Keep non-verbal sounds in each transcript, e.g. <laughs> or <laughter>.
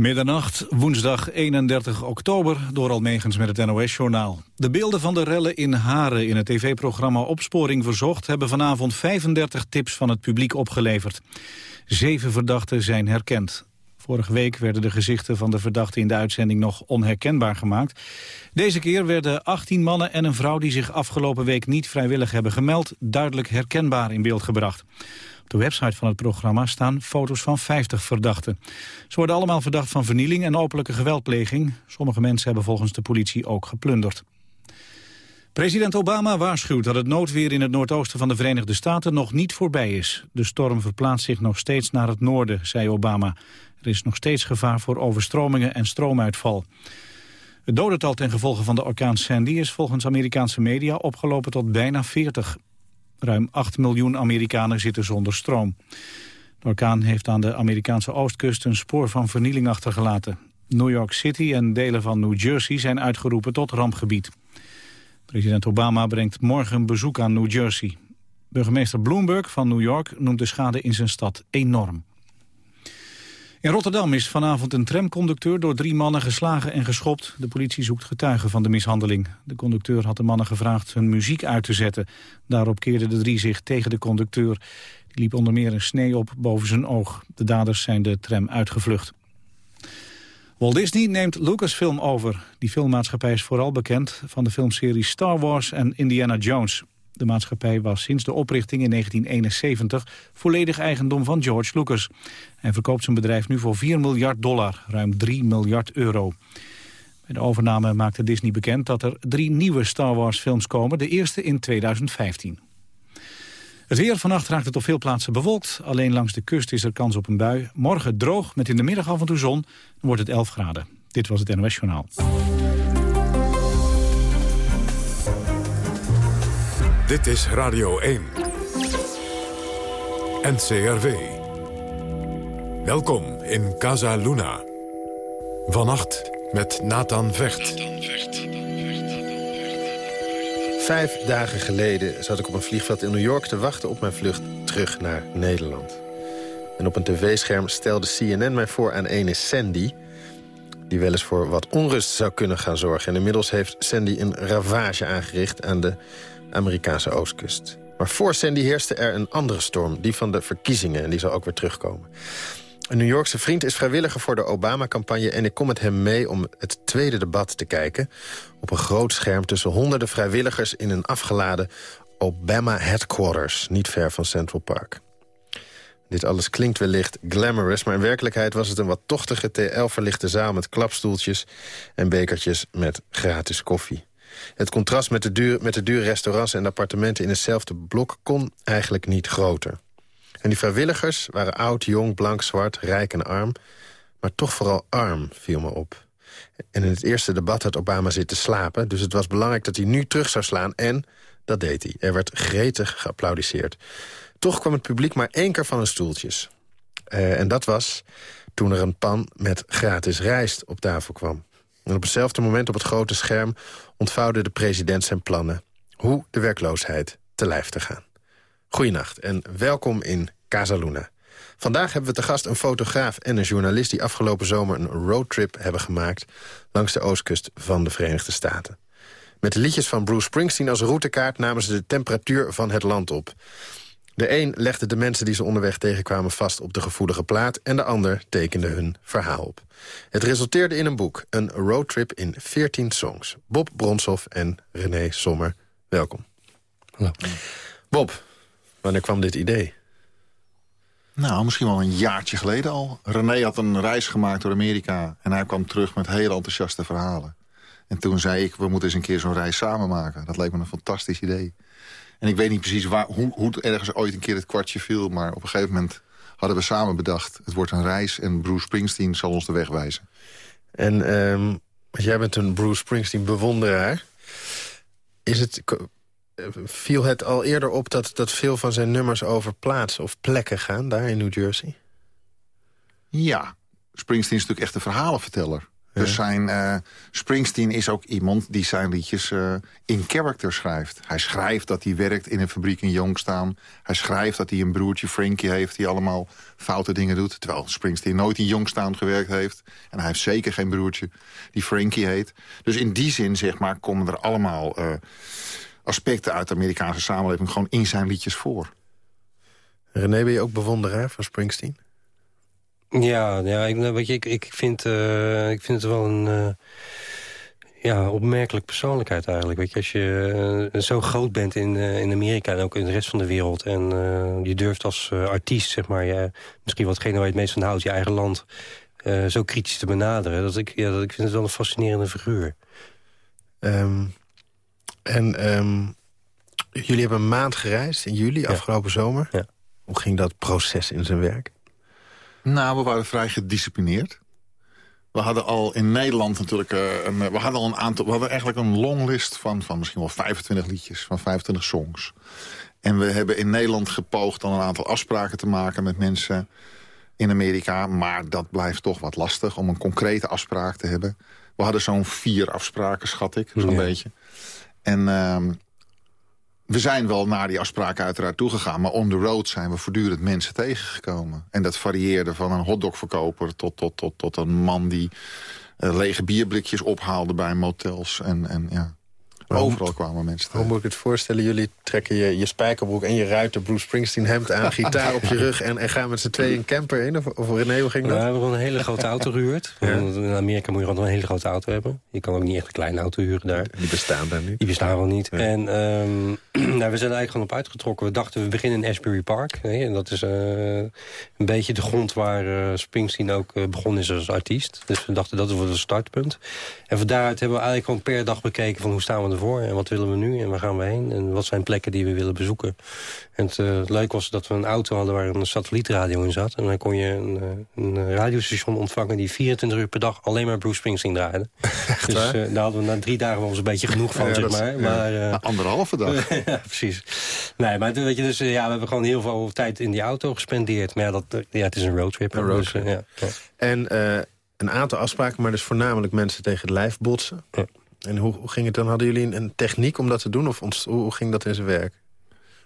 Middernacht, woensdag 31 oktober, door Almegens met het NOS-journaal. De beelden van de rellen in Haren in het tv-programma Opsporing Verzocht... hebben vanavond 35 tips van het publiek opgeleverd. Zeven verdachten zijn herkend. Vorige week werden de gezichten van de verdachten in de uitzending nog onherkenbaar gemaakt. Deze keer werden 18 mannen en een vrouw die zich afgelopen week niet vrijwillig hebben gemeld... duidelijk herkenbaar in beeld gebracht. Op de website van het programma staan foto's van 50 verdachten. Ze worden allemaal verdacht van vernieling en openlijke geweldpleging. Sommige mensen hebben volgens de politie ook geplunderd. President Obama waarschuwt dat het noodweer in het noordoosten van de Verenigde Staten nog niet voorbij is. De storm verplaatst zich nog steeds naar het noorden, zei Obama. Er is nog steeds gevaar voor overstromingen en stroomuitval. Het dodental ten gevolge van de orkaan Sandy is volgens Amerikaanse media opgelopen tot bijna 40. Ruim 8 miljoen Amerikanen zitten zonder stroom. De orkaan heeft aan de Amerikaanse oostkust een spoor van vernieling achtergelaten. New York City en delen van New Jersey zijn uitgeroepen tot rampgebied. President Obama brengt morgen een bezoek aan New Jersey. Burgemeester Bloomberg van New York noemt de schade in zijn stad enorm. In Rotterdam is vanavond een tramconducteur door drie mannen geslagen en geschopt. De politie zoekt getuigen van de mishandeling. De conducteur had de mannen gevraagd hun muziek uit te zetten. Daarop keerden de drie zich tegen de conducteur. Die liep onder meer een snee op boven zijn oog. De daders zijn de tram uitgevlucht. Walt Disney neemt Lucasfilm over. Die filmmaatschappij is vooral bekend van de filmseries Star Wars en Indiana Jones. De maatschappij was sinds de oprichting in 1971 volledig eigendom van George Lucas. Hij verkoopt zijn bedrijf nu voor 4 miljard dollar, ruim 3 miljard euro. Bij de overname maakte Disney bekend dat er drie nieuwe Star Wars films komen, de eerste in 2015. Het weer vannacht raakt het op veel plaatsen bewolkt. Alleen langs de kust is er kans op een bui. Morgen droog, met in de middag af en toe zon. Dan wordt het 11 graden. Dit was het NOS Journaal. Dit is Radio 1. NCRV. Welkom in Casa Luna. Vannacht met Nathan Vecht. Vijf dagen geleden zat ik op een vliegveld in New York te wachten op mijn vlucht terug naar Nederland. En op een tv-scherm stelde CNN mij voor aan ene Sandy... die wel eens voor wat onrust zou kunnen gaan zorgen. En inmiddels heeft Sandy een ravage aangericht aan de Amerikaanse oostkust. Maar voor Sandy heerste er een andere storm, die van de verkiezingen. En die zal ook weer terugkomen. Een New Yorkse vriend is vrijwilliger voor de Obama-campagne... en ik kom met hem mee om het tweede debat te kijken... op een groot scherm tussen honderden vrijwilligers... in een afgeladen Obama Headquarters, niet ver van Central Park. Dit alles klinkt wellicht glamorous... maar in werkelijkheid was het een wat tochtige TL-verlichte zaal... met klapstoeltjes en bekertjes met gratis koffie. Het contrast met de, duur, met de dure restaurants en appartementen in hetzelfde blok kon eigenlijk niet groter. En die vrijwilligers waren oud, jong, blank, zwart, rijk en arm. Maar toch vooral arm, viel me op. En in het eerste debat had Obama zitten slapen... dus het was belangrijk dat hij nu terug zou slaan en dat deed hij. Er werd gretig geapplaudiseerd. Toch kwam het publiek maar één keer van hun stoeltjes. Uh, en dat was toen er een pan met gratis rijst op tafel kwam. En op hetzelfde moment op het grote scherm ontvouwde de president zijn plannen... hoe de werkloosheid te lijf te gaan. Goedenacht en welkom in Casaluna. Vandaag hebben we te gast een fotograaf en een journalist... die afgelopen zomer een roadtrip hebben gemaakt... langs de oostkust van de Verenigde Staten. Met de liedjes van Bruce Springsteen als routekaart... namen ze de temperatuur van het land op. De een legde de mensen die ze onderweg tegenkwamen vast op de gevoelige plaat... en de ander tekende hun verhaal op. Het resulteerde in een boek, een roadtrip in 14 songs. Bob Bronshoff en René Sommer, welkom. Hallo. Bob, wanneer kwam dit idee? Nou, misschien wel een jaartje geleden al. René had een reis gemaakt door Amerika... en hij kwam terug met heel enthousiaste verhalen. En toen zei ik, we moeten eens een keer zo'n reis samen maken. Dat leek me een fantastisch idee. En ik weet niet precies waar, hoe, hoe ergens ooit een keer het kwartje viel... maar op een gegeven moment hadden we samen bedacht... het wordt een reis en Bruce Springsteen zal ons de weg wijzen. En um, jij bent een Bruce Springsteen bewonderaar. Is het, viel het al eerder op dat, dat veel van zijn nummers over plaatsen of plekken gaan... daar in New Jersey? Ja, Springsteen is natuurlijk echt een verhalenverteller. Dus zijn, uh, Springsteen is ook iemand die zijn liedjes uh, in character schrijft. Hij schrijft dat hij werkt in een fabriek in Youngstown. Hij schrijft dat hij een broertje Frankie heeft... die allemaal foute dingen doet. Terwijl Springsteen nooit in Youngstown gewerkt heeft. En hij heeft zeker geen broertje die Frankie heet. Dus in die zin, zeg maar, komen er allemaal uh, aspecten uit de Amerikaanse samenleving... gewoon in zijn liedjes voor. René, ben je ook bewonderaar van Springsteen? Ja, ja ik, nou, weet je, ik, ik, vind, uh, ik vind het wel een uh, ja, opmerkelijk persoonlijkheid eigenlijk. Weet je, als je uh, zo groot bent in, in Amerika en ook in de rest van de wereld... en je durft als artiest, zeg maar, je, misschien watgene waar je het meest van houdt... je eigen land zo kritisch te benaderen. Dat ik, ja, dat, ik vind het wel een fascinerende figuur. Um, en um, jullie hebben een maand gereisd in juli, afgelopen zomer. Ja. Hoe ging dat proces in zijn werk? Nou, we waren vrij gedisciplineerd. We hadden al in Nederland natuurlijk... Uh, een, we hadden al een aantal... We hadden eigenlijk een longlist van, van misschien wel 25 liedjes. Van 25 songs. En we hebben in Nederland gepoogd dan een aantal afspraken te maken met mensen in Amerika. Maar dat blijft toch wat lastig om een concrete afspraak te hebben. We hadden zo'n vier afspraken, schat ik, zo'n Ja. beetje. En ehm, we zijn wel naar die afspraken uiteraard toegegaan... maar on the road zijn we voortdurend mensen tegengekomen. En dat varieerde van een hotdogverkoper tot, tot, tot, tot een man... die eh, lege bierblikjes ophaalde bij motels. En, en ja, overal kwamen mensen Hoe moet ik het voorstellen? Jullie trekken je, je spijkerbroek en je ruiter Bruce Springsteen hemd aan... <laughs> gitaar op je rug en, en gaan met z'n tweeën een camper in? Of, of René, hoe ging Nou, we dat? hebben gewoon een hele grote auto gehuurd. Ja. In Amerika moet je gewoon een hele grote auto hebben. Je kan ook niet echt een kleine auto huren daar. Die bestaan daar niet. Die bestaan wel niet. Ja. En ehm, <clears throat> nou, we zijn er eigenlijk gewoon op uitgetrokken. We dachten, we beginnen in Ashbury Park. Hè, en dat is eh, een beetje de grond waar eh, Springsteen ook eh, begonnen is als artiest. Dus we dachten, dat wordt een startpunt. En van daaruit hebben we eigenlijk gewoon per dag bekeken... van hoe staan we ervoor en wat willen we nu en waar gaan we heen... en wat zijn plekken die we willen bezoeken. En het, eh, het leuke was dat we een auto hadden waar een satellietradio in zat. En dan kon je een, eh, een radiostation ontvangen... die 24 uur per dag alleen maar Bruce Springsteen draaide. <laughs> dus eh, daar hadden we na drie dagen wel eens een beetje genoeg van, Ja, zeg is- maar. ja. maar eh, Nou, anderhalve dag. <laughs> ja, precies. Nee, maar weet je, dus, ja, we hebben gewoon heel veel tijd in die auto gespendeerd. Maar ja, dat, ja het is een roadtrip. Een hè, roadtrip. Dus, ja. En eh, een aantal afspraken, maar dus voornamelijk mensen tegen het lijf botsen. Ja. En hoe, hoe ging het dan? Hadden jullie een, techniek om dat te doen? Of hoe, hoe ging dat in zijn werk?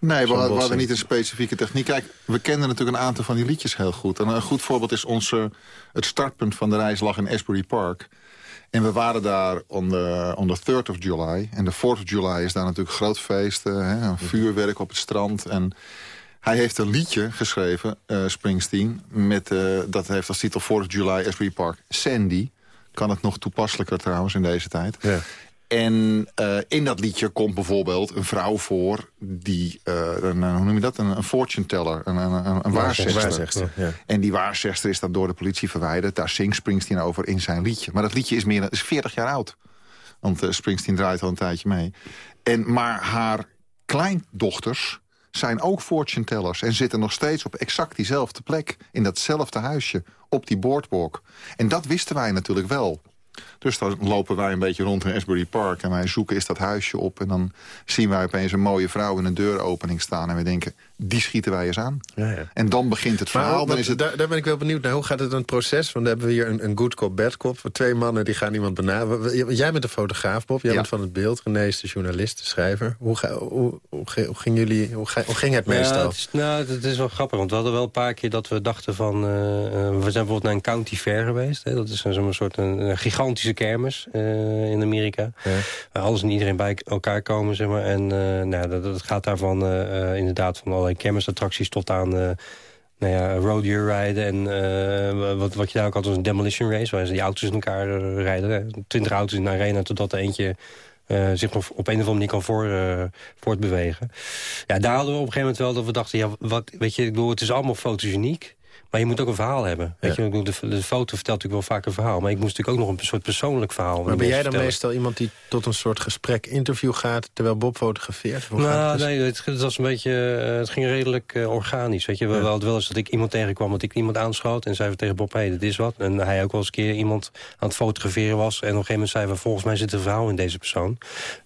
Nee, we, hadden- we hadden botsing. niet een specifieke techniek. Kijk, we kenden natuurlijk een aantal van die liedjes heel goed. En een goed voorbeeld is onze, het startpunt van de reis lag in Asbury Park. En we waren daar on the, on the 3rd of July. En de 4th of July is daar natuurlijk groot feest. eh, hè, een vuurwerk op het strand. En hij heeft een liedje geschreven, eh, Springsteen. Met, eh, dat heeft als titel 4th of July, Asbury Park, Sandy. Kan het nog toepasselijker trouwens in deze tijd. Ja. En eh, in dat liedje komt bijvoorbeeld een vrouw voor... die, eh, een, een- hoe noem je dat, een, een fortune teller, een, een, een, waarzegster. Waarzegster, ja. En die waarzegster is dan door de politie verwijderd. Daar zingt Springsteen over in zijn liedje. Maar dat liedje is, meer, dan- is 40 jaar oud. Want eh, Springsteen draait al een tijdje mee. En, maar haar kleindochters zijn ook fortune tellers... en zitten nog steeds op exact diezelfde plek... in datzelfde huisje, op die boardwalk. En dat wisten wij natuurlijk wel. Dus dan lopen wij een beetje rond in Asbury Park... en wij zoeken eens dat huisje op... en dan zien wij opeens een mooie vrouw in een deuropening staan... en we denken, die schieten wij eens aan. Ja, ja. En dan begint het verhaal. hoe- dan is het... daar, daar ben ik wel benieuwd naar. Hoe gaat het het proces? Want dan hebben we hier een, een good cop, bad cop. Twee mannen die gaan iemand benaderen. Jij bent de fotograaf, Bob. Jij Ja. bent van het beeld. René is de journalist, de schrijver. Hoe, ga, hoe, hoe, ge- hoe ging jullie, hoe, ga- hoe ging het meestal? Ja, het is, nou, het is wel grappig, want we hadden wel een paar keer dat we dachten van... eh, eh, we zijn bijvoorbeeld naar een county fair geweest. Hè, dat is een, zo'n soort een, een gigantische kermis eh, in Amerika. Ja. Waar alles en iedereen bij elkaar komen, zeg maar. En eh, nou, dat, dat gaat daarvan eh, eh, inderdaad van allerlei kermisattracties tot aan... eh, nou ja, rodeo rijden en eh, wat, wat je daar ook had was een demolition race... waar ze die auto's in elkaar eh, rijden. Twintig auto's in een arena totdat er eentje zich nog op een of andere manier kan voor, voortbewegen. Ja, daar hadden we op een gegeven moment wel dat we dachten... Ja, wat, weet je, ik bedoel, het is allemaal fotogeniek... Maar je moet ook een verhaal hebben. Weet Ja. je, ik bedoel, de, de foto vertelt natuurlijk wel vaak een verhaal. Maar ik moest natuurlijk ook nog een soort persoonlijk verhaal. Maar ben jij dan vertellen. meestal iemand die tot een soort gesprek, interview gaat... terwijl Bob fotografeert? Hoe Nou, het? nee, het, het was een beetje, eh, het ging redelijk eh, organisch. Weet je, we Ja. we hadden wel eens dat ik iemand tegenkwam, dat ik iemand aanschoot en zei tegen Bob, hé, hey, dit is wat. En hij ook wel eens een keer iemand aan het fotograferen was. En op een gegeven moment zei we, volgens mij zit een verhaal in deze persoon.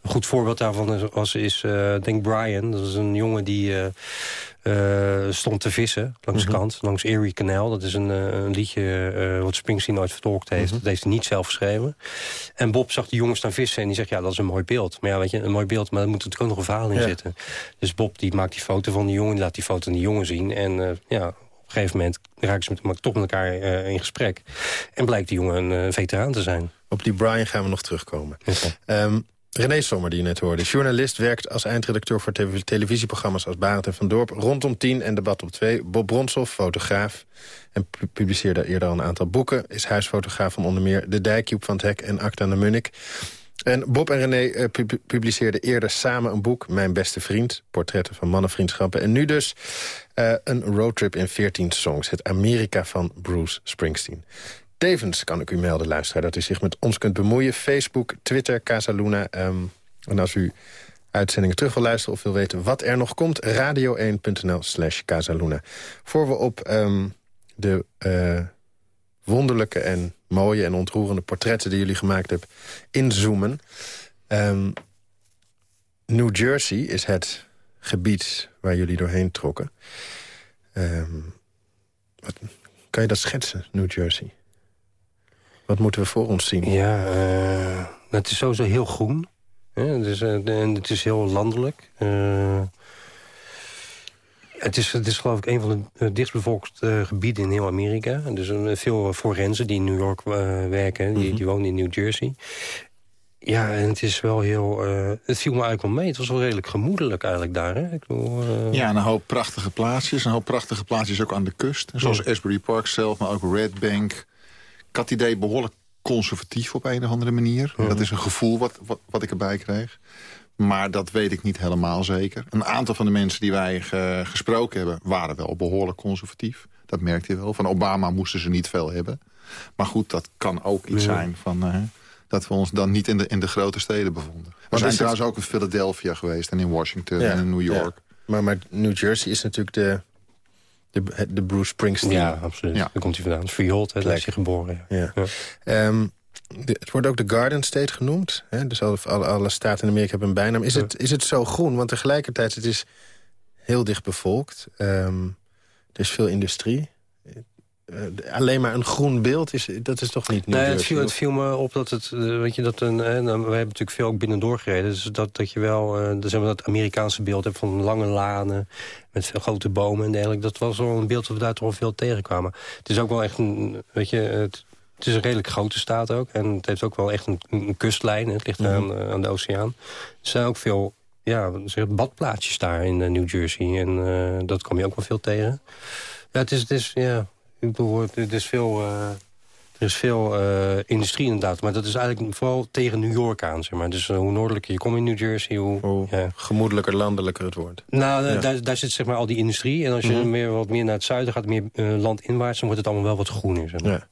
Een goed voorbeeld daarvan was, is eh, denk Brian. Dat is een jongen die, uh, stond te vissen langs de mhm. kant, langs Erie Canal. Dat is een, een liedje wat Springsteen nooit vertolkt heeft. Mhm. Dat heeft hij niet zelf geschreven. En Bob zag die jongens staan vissen en die zegt, ja, dat is een mooi beeld. Maar ja, weet je, een mooi beeld, maar er moet natuurlijk ook nog een verhaal in zitten. Dus Bob die maakt die foto van die jongen, die laat die foto van die jongen zien. En ja, een gegeven moment raken ze met, toch met elkaar uh, in gesprek. En blijkt die jongen een uh, veteraan te zijn. Op die Brian gaan we nog terugkomen. Um, René Sommer, die je net hoorde. Journalist, werkt als eindredacteur voor televisieprogramma's als Barend en Van Dorp. Rondom 10 en Debat op 2. Bob Bronshoff, fotograaf. En publiceerde eerder al een aantal boeken. Is huisfotograaf van onder meer De Dijk, Joep van het Hek en Acta de Munnik. En Bob en René uh, publiceerden eerder samen een boek... Mijn beste vriend, portretten van mannenvriendschappen. En nu dus uh, een roadtrip in 14 songs. Het Amerika van Bruce Springsteen. Tevens kan ik u melden, luisteraar, dat u zich met ons kunt bemoeien. Facebook, Twitter, Casaluna. Um, en als u uitzendingen terug wil luisteren of wil weten wat er nog komt... radio1.nl slash Casaluna. Voor we op um, de uh, wonderlijke en mooie en ontroerende portretten... die jullie gemaakt hebben, inzoomen. Um, New Jersey is het gebied waar jullie doorheen trokken. Kan je dat schetsen, New Jersey? Wat moeten we voor ons zien? Ja, uh, het is sowieso heel groen. Hè? Het, is, uh, het is heel landelijk. Uh, het is, het is geloof ik een van de dichtstbevolkte gebieden in heel Amerika. Dus veel forensen die in New York werken, die, mhm. die wonen in New Jersey. Ja, en het is wel heel... Uh, het viel me eigenlijk wel mee. Het was wel redelijk gemoedelijk eigenlijk daar. Hè? Ik bedoel, uh... Ja, een hoop prachtige plaatsjes. Een hoop prachtige plaatsjes ook aan de kust. Zoals Asbury Park zelf, maar ook Red Bank. Ik had het idee behoorlijk conservatief op een of andere manier. Dat is een gevoel wat, wat, wat, ik erbij kreeg. Maar dat weet ik niet helemaal zeker. Een aantal van de mensen die wij gesproken hebben... waren wel behoorlijk conservatief. Dat merkte je wel. Van Obama moesten ze niet veel hebben. Maar goed, dat kan ook iets zijn van... Uh, dat we ons dan niet in de, in de grote steden bevonden. We zijn trouwens ook in Philadelphia geweest en in Washington en in New York. Maar, maar New Jersey is natuurlijk de, de, de Bruce Springsteen. Ja, absoluut. Ja. Daar komt hij vandaan. Freehold, daar is hij geboren. Ja. Ehm, het wordt ook de Garden State genoemd. Hè? Dus alle, alle, alle, staten in Amerika hebben een bijnaam. Is, het, is het zo groen? Want tegelijkertijd het is heel dicht bevolkt. Um, er is veel industrie. Uh, alleen maar een groen beeld, is, dat is toch niet Nee, het viel, het viel, me op dat het, uh, weet je, dat een, uh, we hebben natuurlijk veel ook binnendoor gereden. Dus dat, dat je wel, dus hebben dat Amerikaanse beeld hebt van lange lanen met veel grote bomen en dergelijke. Dat was wel een beeld dat we daar toch wel veel tegenkwamen. Het is ook wel echt een, weet je, het, het is een redelijk grote staat ook. En het heeft ook wel echt een, een kustlijn. Het ligt mm aan, aan de oceaan. Er zijn ook veel ja, zeg, badplaatsjes daar in New Jersey. En dat kom je ook wel veel tegen. Ja, het is, het is ja, ik bedoel, er is veel, uh, er is veel uh, industrie inderdaad. Maar dat is eigenlijk vooral tegen New York aan. Zeg maar. Dus uh, hoe noordelijker je komt in New Jersey... Hoe, ja. gemoedelijker, landelijker het wordt. Nou, ja. daar, daar zit zeg maar al die industrie. En als je mm meer, wat meer naar het zuiden gaat, meer landinwaarts... dan wordt het allemaal wel wat groener. Zeg maar. ja.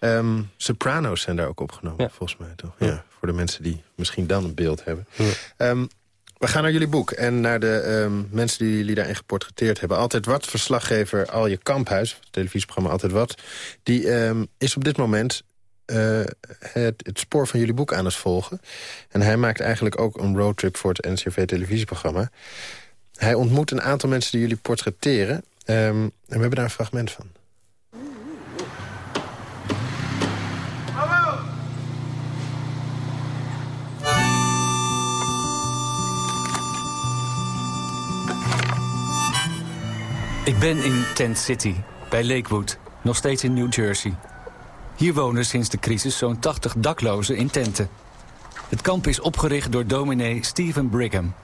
Um, soprano's zijn daar ook opgenomen, volgens mij toch? Ja. voor de mensen die misschien dan een beeld hebben. Um, we gaan naar jullie boek en naar de um, mensen die jullie daarin geportretteerd hebben. Altijd Wat, verslaggever Alje Kamphuis, televisieprogramma Altijd Wat... die um, is op dit moment uh, het, spoor van jullie boek aan het volgen. En hij maakt eigenlijk ook een roadtrip voor het NCV-televisieprogramma. Hij ontmoet een aantal mensen die jullie portretteren. Um, en we hebben daar een fragment van. Ik ben in Tent City, bij Lakewood, nog steeds in New Jersey. Hier wonen sinds de crisis zo'n 80 daklozen in tenten. Het kamp is opgericht door dominee Stephen Brigham.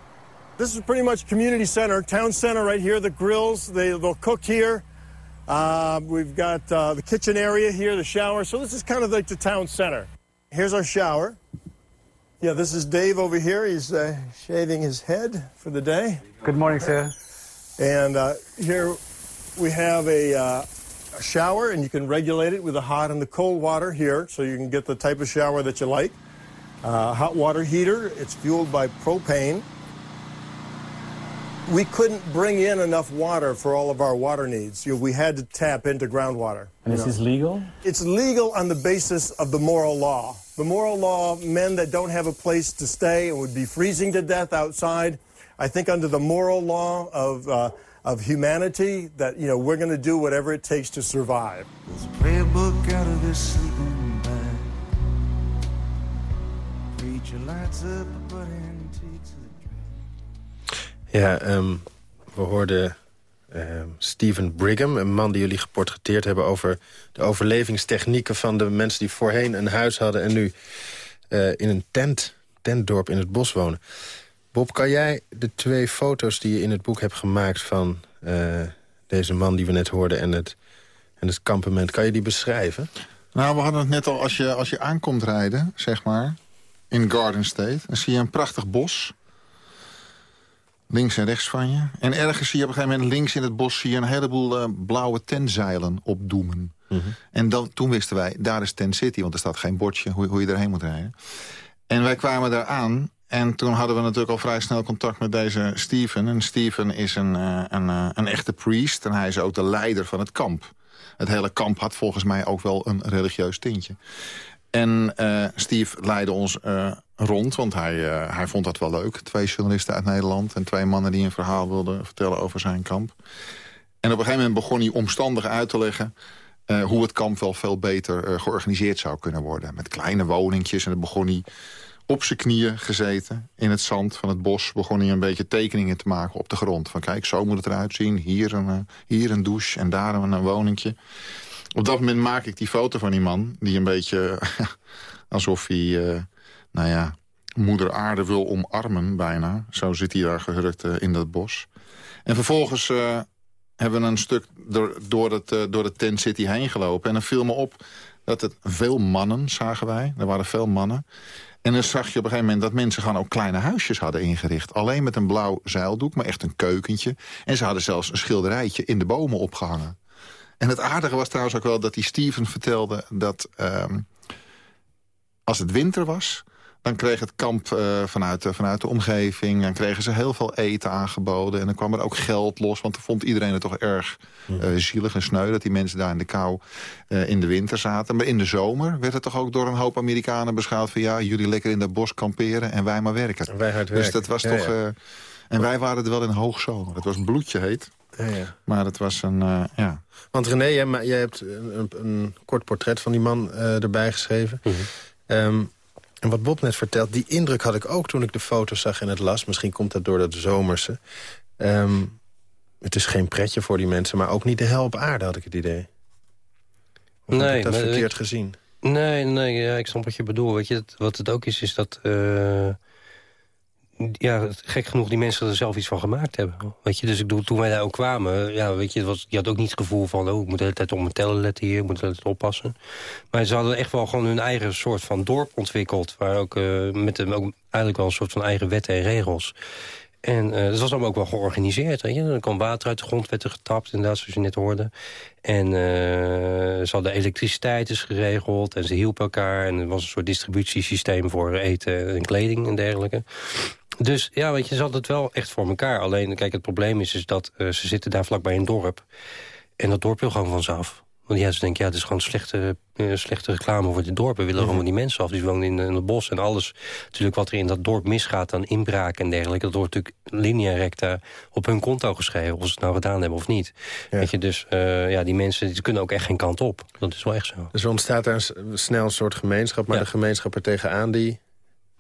This is pretty much community center, town center right here. The grills, they, they'll cook here. Uh, we've got uh, the kitchen area here, the shower. So this is kind of like the town center. Here's our shower. Yeah, this is Dave over here. He's uh, shaving his head for the day. Good morning, sir. And uh, here we have a, uh, a, shower, and you can regulate it with the hot and the cold water here, so you can get the type of shower that you like. Uh, hot water heater, it's fueled by propane. We couldn't bring in enough water for all of our water needs. You know, we had to tap into groundwater. And this is this legal? It's legal on the basis of the moral law. The moral law, men that don't have a place to stay and would be freezing to death outside, I think under the moral law of, uh, of humanity that, you know, we're going to do whatever it takes to survive. There's a prayer book out of this sleeping bag. Preacher lights up a butt and takes a Ja, ehm, we hoorden ehm, Stephen Brigham, een man die jullie geportretteerd hebben... over de overlevingstechnieken van de mensen die voorheen een huis hadden... en nu eh, in een tent, tentdorp in het bos wonen. Bob, kan jij de twee foto's die je in het boek hebt gemaakt... van eh, deze man die we net hoorden en het, en het kampement... kan je die beschrijven? Nou, we hadden het net al, als je, als je aankomt rijden, zeg maar... in Garden State, dan zie je een prachtig bos... Links en rechts van je. En ergens zie je op een gegeven moment links in het bos... zie je een heleboel eh, blauwe tentzeilen opdoemen. En dan, toen wisten wij, daar is Tent City. Want er staat geen bordje hoe, hoe je erheen moet rijden. En wij kwamen daar aan. En toen hadden we natuurlijk al vrij snel contact met deze Steven. En Steven is een, eh, een, eh, een echte priest. En hij is ook de leider van het kamp. Het hele kamp had volgens mij ook wel een religieus tintje. En eh, Steve leidde ons rond, want hij, hij vond dat wel leuk. Twee journalisten uit Nederland en twee mannen die een verhaal wilden vertellen over zijn kamp. En op een gegeven moment begon hij omstandig uit te leggen... hoe het kamp wel veel beter georganiseerd zou kunnen worden. Met kleine woningjes. En dan begon hij op zijn knieën gezeten in het zand van het bos... begon hij een beetje tekeningen te maken op de grond. Van kijk, zo moet het eruit zien. Hier een, eh, hier een douche en daar een, een woningje. Op dat moment maak ik die foto van die man... die een beetje <laughs> alsof hij, eh, nou ja, moeder aarde wil omarmen bijna. Zo zit hij daar gehurkt eh, in dat bos. En vervolgens hebben we een stuk door, door, het, door de tent city heen gelopen. En dan viel me op dat het veel mannen, zagen wij. Er waren veel mannen. En dan zag je op een gegeven moment dat mensen gewoon ook kleine huisjes hadden ingericht. Alleen met een blauw zeildoek, maar echt een keukentje. En ze hadden zelfs een schilderijtje in de bomen opgehangen. En het aardige was trouwens ook wel dat die Steven vertelde dat... ehm, als het winter was, dan kreeg het kamp eh, vanuit, de, vanuit de omgeving... en kregen ze heel veel eten aangeboden. En dan kwam er ook geld los, want dan vond iedereen het toch erg eh, zielig en sneu... dat die mensen daar in de kou eh, in de winter zaten. Maar in de zomer werd het toch ook door een hoop Amerikanen beschouwd... van ja, jullie lekker in dat bos kamperen en wij maar werken. Wij hard Dus werken. dat was Ja, toch... ja. eh, en wij waren er wel in hoogzomer. Het was bloedje heet, Ja, ja. maar het was een... eh, ja. Want René, jij, hebt een, een, kort portret van die man eh, erbij geschreven. Ehm, en wat Bob net vertelt, die indruk had ik ook toen ik de foto's zag en het las. Misschien komt dat door dat zomerse. Ehm, het is geen pretje voor die mensen, maar ook niet de hel op aarde, had ik het idee. Of heb Nee, ik dat verkeerd ik- gezien? Nee, nee, ja, ik snap wat je bedoelt. Weet je, wat het ook is, is dat... eh, ja, gek genoeg die mensen er zelf iets van gemaakt hebben. Weet je, dus ik bedoel, toen wij daar ook kwamen... Ja, weet je, het was, je had ook niet het gevoel van... oh, ik moet de hele tijd op mijn tellen letten hier, ik moet de hele tijd oppassen. Maar ze hadden echt wel gewoon hun eigen soort van dorp ontwikkeld... waar ook, eh, met ook eigenlijk wel een soort van eigen wetten en regels... En eh dat was allemaal ook wel georganiseerd. Weet je? Er kwam water uit de grond, werd er getapt, inderdaad, zoals je net hoorde. En eh, ze hadden elektriciteit is geregeld en ze hielpen elkaar. En er was een soort distributiesysteem voor eten en kleding en dergelijke. Dus ja, weet je, ze hadden het wel echt voor elkaar. Alleen, kijk, het probleem is, is dat eh, ze zitten daar vlakbij een dorp. En dat dorp wil gewoon van ze af. Want ja, ze denken, ja, het is gewoon slechte, eh, slechte reclame voor dit dorp. We willen gewoon die mensen af. Die wonen in, in het bos en alles. Natuurlijk wat er in dat dorp misgaat aan inbraak en dergelijke. Dat wordt natuurlijk linea recta op hun konto geschreven. Of ze het nou gedaan hebben of niet. Weet je, dus eh, ja, die mensen die kunnen ook echt geen kant op. Dat is wel echt zo. Dus er ontstaat daar snel een soort gemeenschap... maar Ja. de gemeenschap er tegenaan die...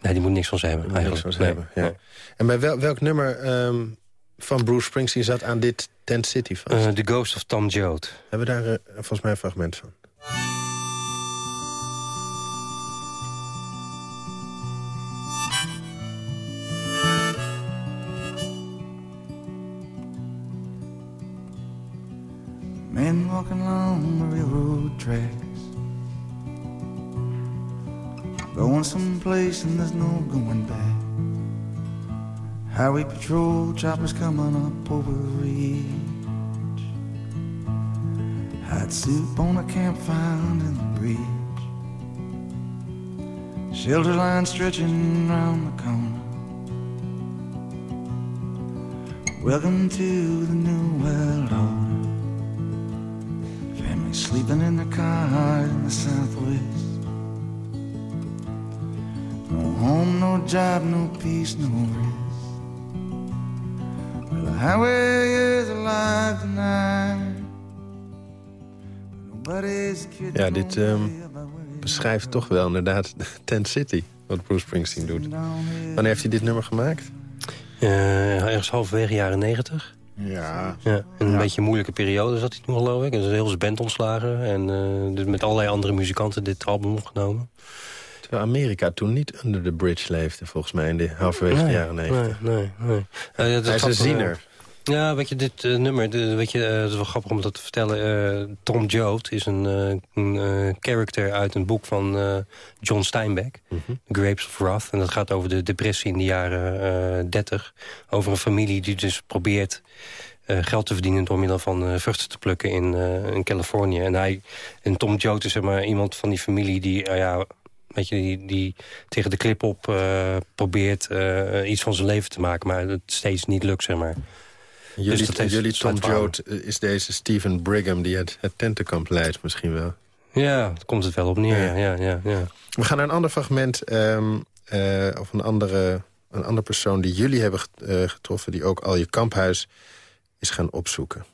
Nee, die moet niks van ze hebben. niks van ze Nee. hebben. Ja. En bij wel, welk nummer ehm, van Bruce Springsteen zat aan dit Tent City vast? Eh, The Ghost of Tom Joad. Hebben we daar eh, volgens mij een fragment van? Men walking along the railroad tracks. Going someplace and there's no going back. Highway patrol choppers coming up over the ridge. Hot soup on a campfire in the bridge. Shelter line stretching round the corner. Welcome to the new world order. Family sleeping in their car in the southwest. Home, no job, no peace, no rest. Well, highway is alive tonight. Nobody's Ja, dit ehm, beschrijft toch wel inderdaad <laughs> Tent City, wat Bruce Springsteen doet. Wanneer heeft hij dit nummer gemaakt? Eh, ergens halverwege jaren negentig. Ja, Ja, in een beetje een moeilijke periode zat hij toen geloof ik. En is heel zijn band ontslagen. En eh, dus met allerlei andere muzikanten dit album opgenomen. Terwijl Amerika toen niet under the bridge leefde, volgens mij, in de halverwege de jaren negentig. Nee, nee, nee. Eh, dat Hij is een ziener. eh, ja, weet je, dit eh, nummer, de, weet je, eh, het is wel grappig om dat te vertellen. Eh, Tom Joad is een, eh, een eh, character uit een boek van eh, John Steinbeck. Mhm. The Grapes of Wrath. En dat gaat over de depressie in de jaren eh 30. Over een familie die dus probeert eh, geld te verdienen... door middel van eh, vruchten te plukken in, eh, in Californië. En, hij, en Tom Joad is zeg maar, iemand van die familie die... eh, ja, weet je, die, die tegen de klip op eh, probeert eh, iets van zijn leven te maken... maar het steeds niet lukt, zeg maar. Jullie, Dus dat heeft jullie Tom. Joad eh, is deze Stephen Brigham die het, het tentenkamp leidt misschien wel. Ja, daar komt het wel op neer, ja, ja, ja. ja. We gaan naar een ander fragment ehm, eh, of een andere, een andere persoon die jullie hebben get- eh, getroffen... die ook al je kamphuis is gaan opzoeken.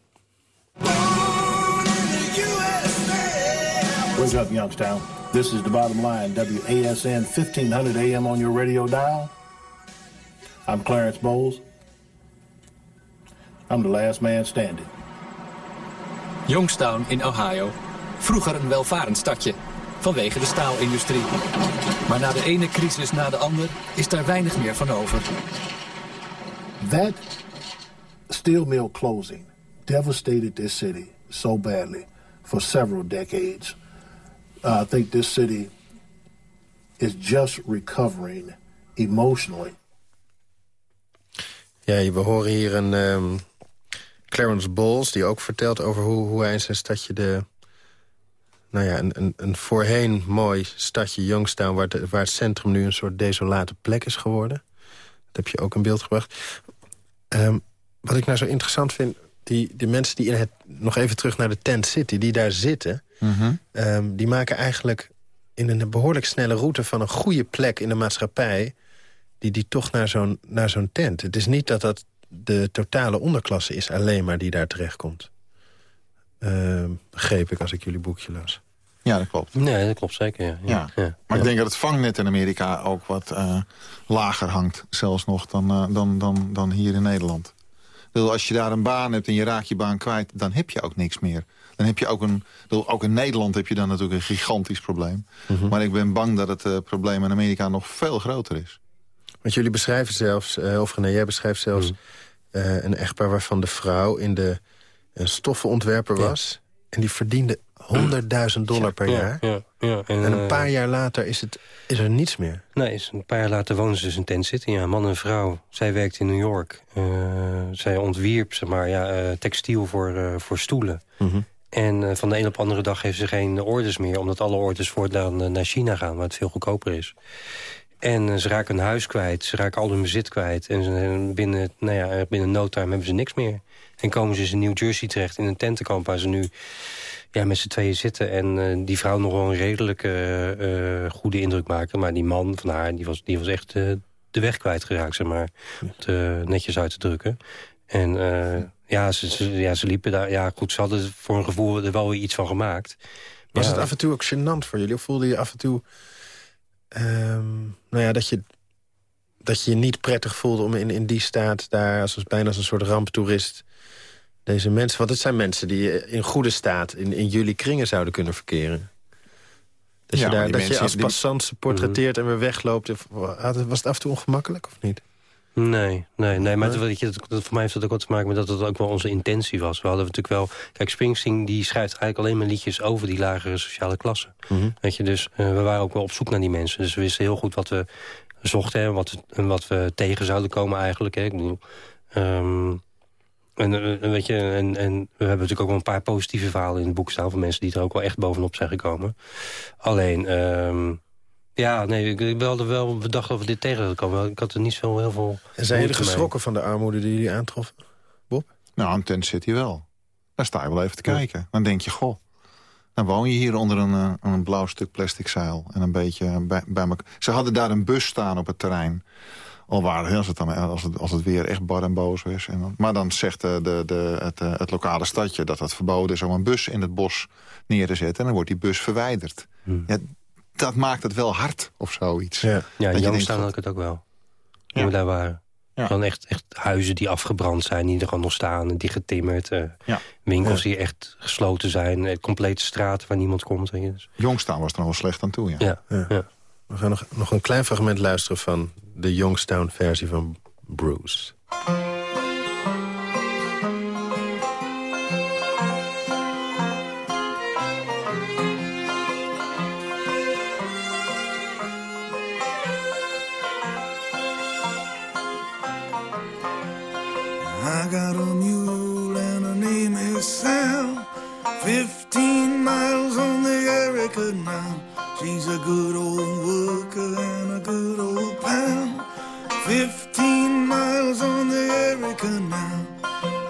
What's up, Youngstown? This is the bottom line, WASN 1500 AM on your radio dial. I'm Clarence Bowles. I'm the last man standing. Youngstown in Ohio. Vroeger een welvarend stadje. Vanwege de staalindustrie. Maar na de ene crisis na de ander is daar weinig meer van over. That steel mill closing devastated this city so badly for several decades. Uh, I think this city is just recovering emotionally. Ja, we horen hier een ehm, Clarence Bowles... die ook vertelt over hoe, hoe hij in zijn stadje de... Nou ja, een, een, een voorheen mooi stadje Youngstown... Waar, het- waar het centrum nu een soort desolate plek is geworden. Dat heb je ook in beeld gebracht. Ehm, wat ik nou zo interessant vind... Die, die mensen die in het... Nog even terug naar de Tent City, die daar zitten... ehm, die maken eigenlijk in een behoorlijk snelle route... van een goede plek in de maatschappij die, die toch naar zo'n naar zo'n tent. Het is niet dat dat de totale onderklasse is alleen maar die daar terechtkomt. Uh, begreep ik als ik jullie boekje las. Ja, dat klopt. Nee, dat klopt zeker, ja. Ja. ja. Maar ik denk dat het vangnet in Amerika ook wat eh, lager hangt. Zelfs nog dan, eh, dan, dan, dan hier in Nederland. Als je daar een baan hebt en je raakt je baan kwijt... dan heb je ook niks meer. Dan heb je ook een... Ook in Nederland heb je dan natuurlijk een gigantisch probleem. Maar ik ben bang dat het eh, probleem in Amerika nog veel groter is. Want jullie beschrijven zelfs, uh, of René, jij beschrijft zelfs... Mm. Uh, een echtpaar waarvan de vrouw in de een stoffenontwerper was... en die verdiende 100.000 dollar per ja, jaar. Ja, ja, en, en, een paar jaar later is, het, is er niets meer. Nee, een paar jaar later wonen ze dus in Tent City. Ja, man en vrouw. Zij werkt in New York. Uh, zij ontwierp zeg maar, ja, uh, textiel voor, uh, voor stoelen. Mm -hmm. En van de een op de andere dag heeft ze geen orders meer... omdat alle orders voortaan naar China gaan, waar het veel goedkoper is. En ze raken een huis kwijt, ze raken al hun bezit kwijt. En binnen, nou ja, binnen no time hebben ze niks meer. En komen ze in New Jersey terecht in een tentenkamp... waar ze nu ja, met z'n tweeën zitten. En die vrouw nog wel een redelijk uh, goede indruk maken. Maar die man van haar, die was, die was echt de weg kwijtgeraakt, zeg maar. Om het netjes uit te drukken. En ze, ze, ja, ze liepen daar... Ja, goed, ze hadden voor een gevoel er wel weer iets van gemaakt. Was ja, het af en toe ook gênant voor jullie? Of voelde je af en toe... Um, nou ja, dat je, dat je je niet prettig voelde om in, in die staat... daar als, bijna als een soort ramptoerist... deze mensen, want het zijn mensen die in goede staat... in, in jullie kringen zouden kunnen verkeren. Dat je, ja, daar, dat je als die... passant portretteert en weer wegloopt. Was het af en toe ongemakkelijk of niet? Nee, nee, nee maar weet je, dat, dat, voor mij heeft dat ook wat te maken met dat het ook wel onze intentie was. We hadden natuurlijk wel... Kijk, Springsteen die schrijft eigenlijk alleen maar liedjes over die lagere sociale klasse. Mhm. Mm -hmm. Weet je, dus uh, we waren ook wel op zoek naar die mensen. Dus we wisten heel goed wat we zochten en wat, en wat we tegen zouden komen eigenlijk. Hè. Ik bedoel, um, en, uh, weet je, en, en we hebben natuurlijk ook wel een paar positieve verhalen in het boek staan... van mensen die er ook wel echt bovenop zijn gekomen. Alleen... Um, ja, nee, ik, hadden wel bedacht we dit tegen komen. Ik had er niet zo heel veel... En zijn jullie geschrokken mee. van de armoede die jullie aantroffen, Bob? Nou, aan Tent City wel. Daar sta je wel even te kijken. Dan denk je, goh, Dan woon je hier onder een, eh, een blauw stuk plastic zeil. En een beetje bij, bij elkaar. Ze hadden daar een bus staan op het terrein. Al waren als het, dan, als het, als het weer echt bar en boos is. En dan, maar dan zegt de, de, de, het, eh, het lokale stadje dat het verboden is om een bus in het bos neer te zetten. En dan wordt die bus verwijderd. Hmm. Ja, dat maakt het wel hard of zoiets. Ja. Ja, in Youngstown had ik het ook wel. Ja. We daar waren. Ja. Gewoon echt, echt huizen die afgebrand zijn, die er gewoon nog staan. Die getimmerd. eh, Ja. winkels die echt gesloten zijn. eh, complete straten waar niemand komt. Dus, Youngstown was er nog wel slecht aan toe, ja. ja, Ja. ja. We gaan nog, nog een klein fragment luisteren van de Youngstown versie van Bruce. Got a mule and her name is Sam. Fifteen miles on the Erie Canal. She's a good old worker and a good old pal. Fifteen miles on the Erie Canal.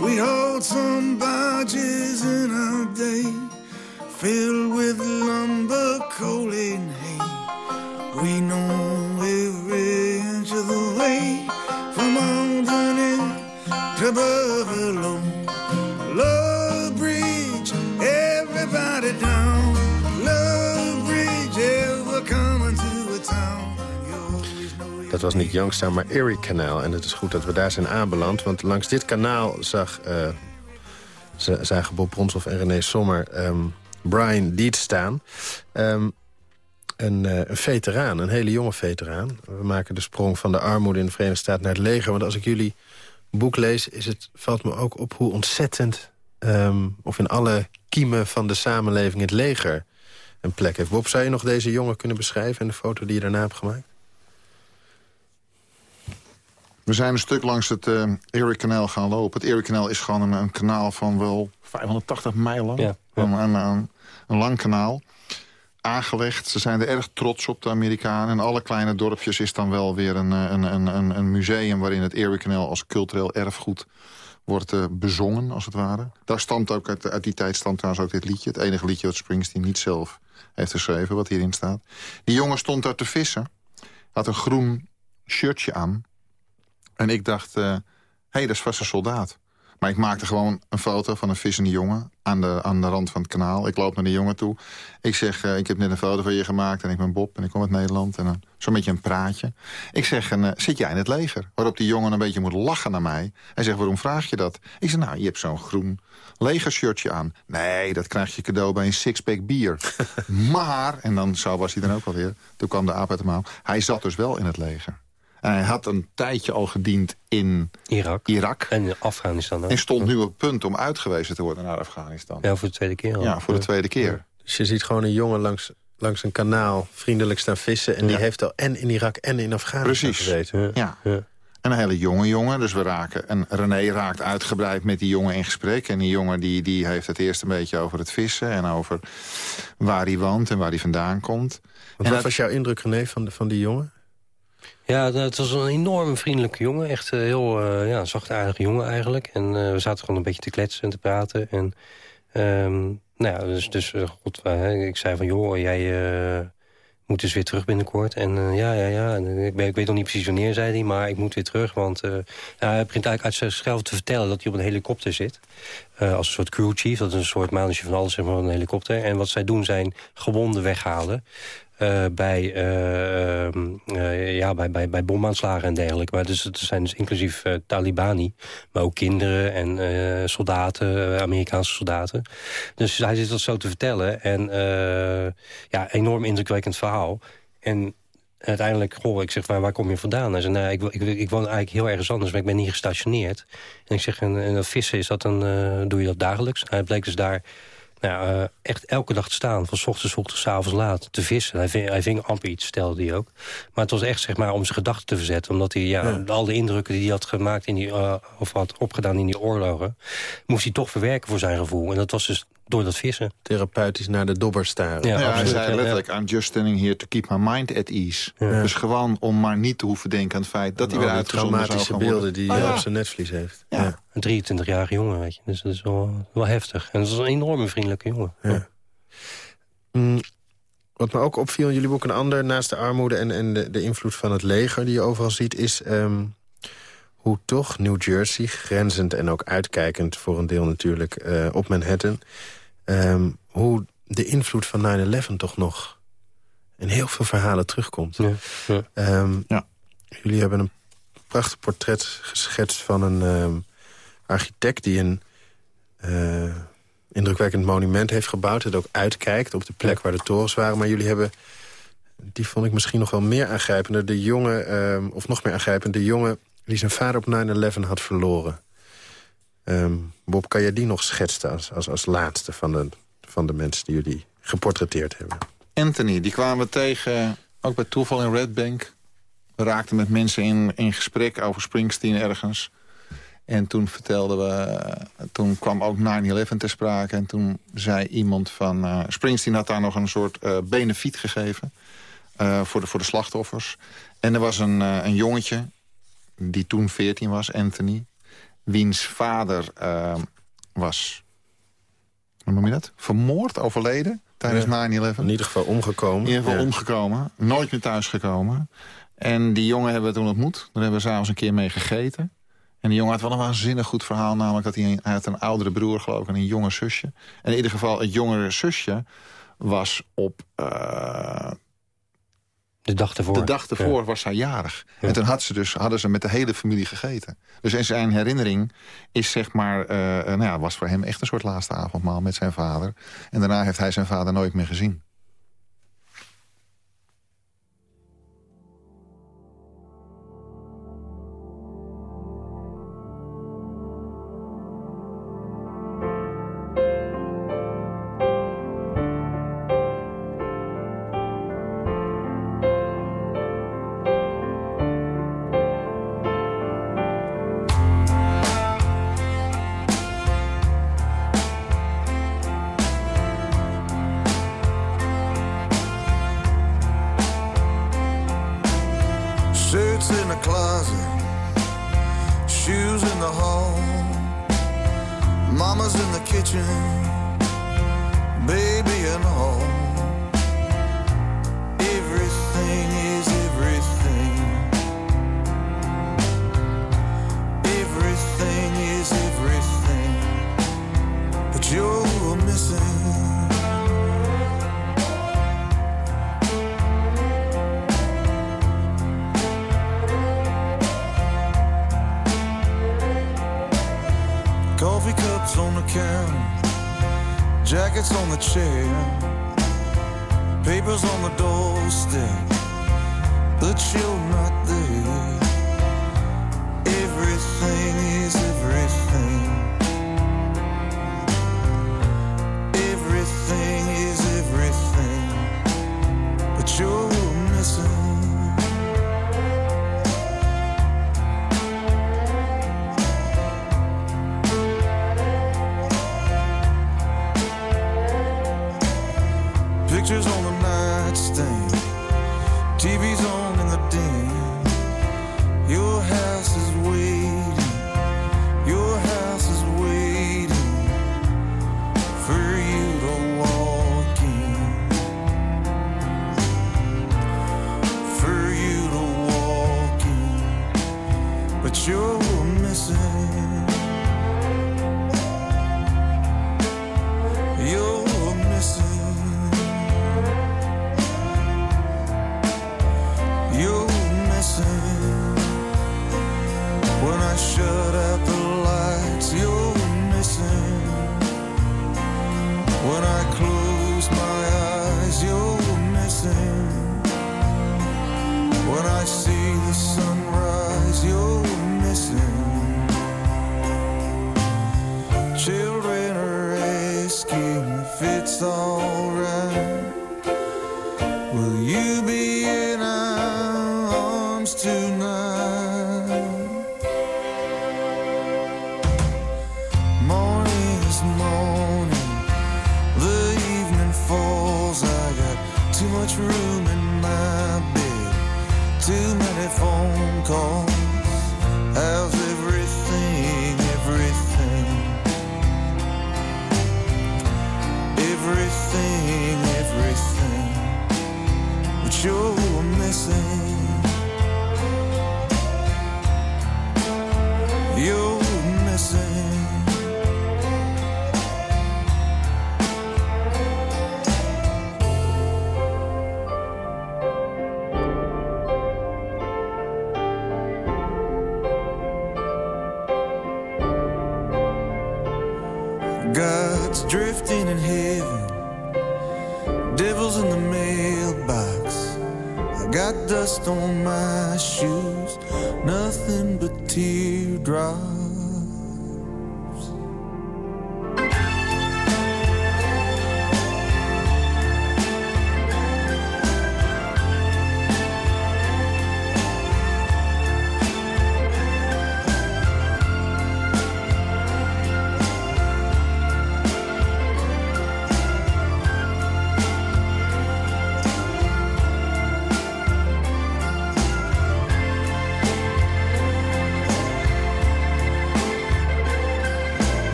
We hauled some barges in our day, filled with lumber, coal, and hay. We know every inch of the way Love Bridge, everybody down. Love Bridge, we're coming to a town. Dat was niet Youngstown, maar Erie Kanaal. En het is goed dat we daar zijn aanbeland. Want langs dit kanaal zag, z- zagen Bob Bronshoff en René Sommer ehm, Brian Dietz staan. Ehm, een, eh, een veteraan, een hele jonge veteraan. We maken de sprong van de armoede in de Verenigde Staten naar het leger. Want als ik jullie boek lees, is het, valt me ook op hoe ontzettend... ehm, of in alle kiemen van de samenleving het leger een plek heeft. Bob, zou je nog deze jongen kunnen beschrijven... en de foto die je daarna hebt gemaakt? We zijn een stuk langs het eh Erie Kanaal gaan lopen. Het Erie Kanaal is gewoon een, een kanaal van wel 580 mijl lang. Ja, ja. Een, een, een, een lang kanaal. Aangelegd. Ze zijn er erg trots op, de Amerikanen. En alle kleine dorpjes is dan wel weer een, eh, een, een, een, museum... waarin het Erie Kanaal als cultureel erfgoed wordt eh, bezongen, als het ware. Daar stamt ook, uit, uit die tijd stamt trouwens ook dit liedje. Het enige liedje dat Springsteen niet zelf heeft geschreven, wat hierin staat. Die jongen stond daar te vissen. Had een groen shirtje aan. En ik dacht, hé, hey, dat is vast een soldaat. Maar ik maakte gewoon een foto van een vissende jongen aan de, aan de rand van het kanaal. Ik loop naar de jongen toe. Ik zeg, eh, ik heb net een foto van je gemaakt en ik ben Bob en ik kom uit Nederland. En dan zo'n beetje een praatje. Ik zeg, eh, zit jij in het leger? Waarop die jongen een beetje moet lachen naar mij. Hij zegt, waarom vraag je dat? Ik zeg, nou, je hebt zo'n groen legershirtje aan. Nee, dat krijg je cadeau bij een sixpack bier. <laughs> maar, en dan zo was hij dan ook alweer. Toen kwam de aap uit de mouw. Hij zat dus wel in het leger. Hij had een tijdje al gediend in Irak. Irak. En in Afghanistan ook. En stond nu op het punt om uitgewezen te worden naar Afghanistan. Ja, voor de tweede keer al. Ja, voor de tweede keer. Dus je ziet gewoon een jongen langs, langs een kanaal vriendelijk staan vissen... en die heeft al en in Irak en in Afghanistan Precies. gezeten. Ja. Ja. En een hele jonge jongen, dus we raken... En René raakt uitgebreid met die jongen in gesprek. En die jongen die, die heeft het eerst een beetje over het vissen... en over waar hij woont en waar hij vandaan komt. Want En wat dat- was jouw indruk, René, van, de, van die jongen? Ja, dat- het was een enorm vriendelijke jongen. Echt eh, heel eh, ja, zachtaardige jongen eigenlijk. En eh, we zaten gewoon een beetje te kletsen en te praten. En ehm, nou ja, dus, dus eh, god, eh, ik zei van joh, jij eh, moet dus weer terug binnenkort. En eh, ja, ja, ja. Eh, ik, weet, ik weet nog niet precies wanneer, zei hij, maar ik moet weer terug. Want eh, hij begint eigenlijk uit zichzelf te vertellen dat hij op een helikopter zit. Eh, als een soort crew chief, dat is een soort mannetje van alles zeg maar, van een helikopter. En wat zij doen zijn gewonden weghalen. Eh, bij, eh, ja, bij, bij, bij bomaanslagen en dergelijke. Maar dus, het zijn dus inclusief Talibani, maar ook kinderen en soldaten, Amerikaanse soldaten. Dus hij zit dat zo te vertellen. En ja, enorm indrukwekkend verhaal. En uiteindelijk, goh, ik zeg, waar, waar kom je vandaan? Hij zei, nou, ik, ik, ik woon eigenlijk heel ergens anders, maar ik ben niet gestationeerd. En ik zeg, en, dat vissen, is dat eh, doe je dat dagelijks? Hij bleek dus daar nou, ja, eh, echt elke dag te staan. Van 's ochtends vroeg tot 's avonds laat. Te vissen. Hij ving, hij ving amper iets, stelde hij ook. Maar het was echt zeg maar, om zijn gedachten te verzetten. Omdat hij ja, al de indrukken die hij had gemaakt... In die, eh, of had opgedaan in die oorlogen... moest hij toch verwerken voor zijn gevoel. En dat was dus door dat vissen. Therapeutisch naar de dobber staren. Ja, Ja, hij zei letterlijk, I'm just standing here to keep my mind at ease. Dus gewoon om maar niet te hoeven denken aan het feit dat hij weer Al die uitgezonden zou traumatische beelden die Oh, hij ja. op zijn netvlies heeft. Ja. Een 23-jarige jongen, weet je. Dus dat is wel, wel heftig. En dat is een enorme vriendelijke jongen. Ja. Mm, wat me ook opviel in jullie boek een ander... naast de armoede en, en de, de invloed van het leger die je overal ziet... is ehm, hoe toch New Jersey, grenzend en ook uitkijkend... voor een deel natuurlijk eh, op Manhattan... Ehm, hoe de invloed van 9-11 toch nog in heel veel verhalen terugkomt. Ja, ja. Ehm, ja. Jullie hebben een prachtig portret geschetst van een architect... die een uh, indrukwekkend monument heeft gebouwd... het ook uitkijkt op de plek waar de torens waren. Maar jullie hebben, die vond ik misschien nog wel meer aangrijpender... de jongen, ehm, of nog meer aangrijpend... de jongen die zijn vader op 9-11 had verloren. Um, Bob, kan je die nog schetsen als, als, als laatste van de, van de mensen die jullie geportretteerd hebben? Anthony, die kwamen we tegen, ook bij toeval in Red Bank. We raakten met mensen in, in gesprek over Springsteen ergens. En toen vertelden we, toen kwam ook 9-11 ter sprake. En toen zei iemand van, uh, Springsteen had daar nog een soort uh, benefiet gegeven. Voor, de, voor de slachtoffers. En er was een, een jongetje, die toen 14 was, Anthony. Wiens vader was, hoe noem je dat? Vermoord, overleden tijdens 9-11. In ieder geval omgekomen. In ieder geval omgekomen. Nooit meer thuisgekomen. En die jongen hebben we toen ontmoet. Daar hebben we s'avonds een keer mee gegeten. En die jongen had wel een waanzinnig goed verhaal. Namelijk dat hij, een, hij had een oudere broer geloof ik en een jonge zusje. En in ieder geval het jongere zusje was op... Uh, de dag ervoor. De dag ervoor was zij jarig. En toen had ze dus, hadden ze met de hele familie gegeten. Dus in zijn herinnering is zeg maar, uh, nou ja, was voor hem echt een soort laatste avondmaal met zijn vader. En daarna heeft hij zijn vader nooit meer gezien. Mama's in the kitchen, baby and all. Everything is everything. Everything is everything. But you're missing. Cards on the counter, jackets on the chair, papers on the doorstep. The chill not I see the sunrise you're missing.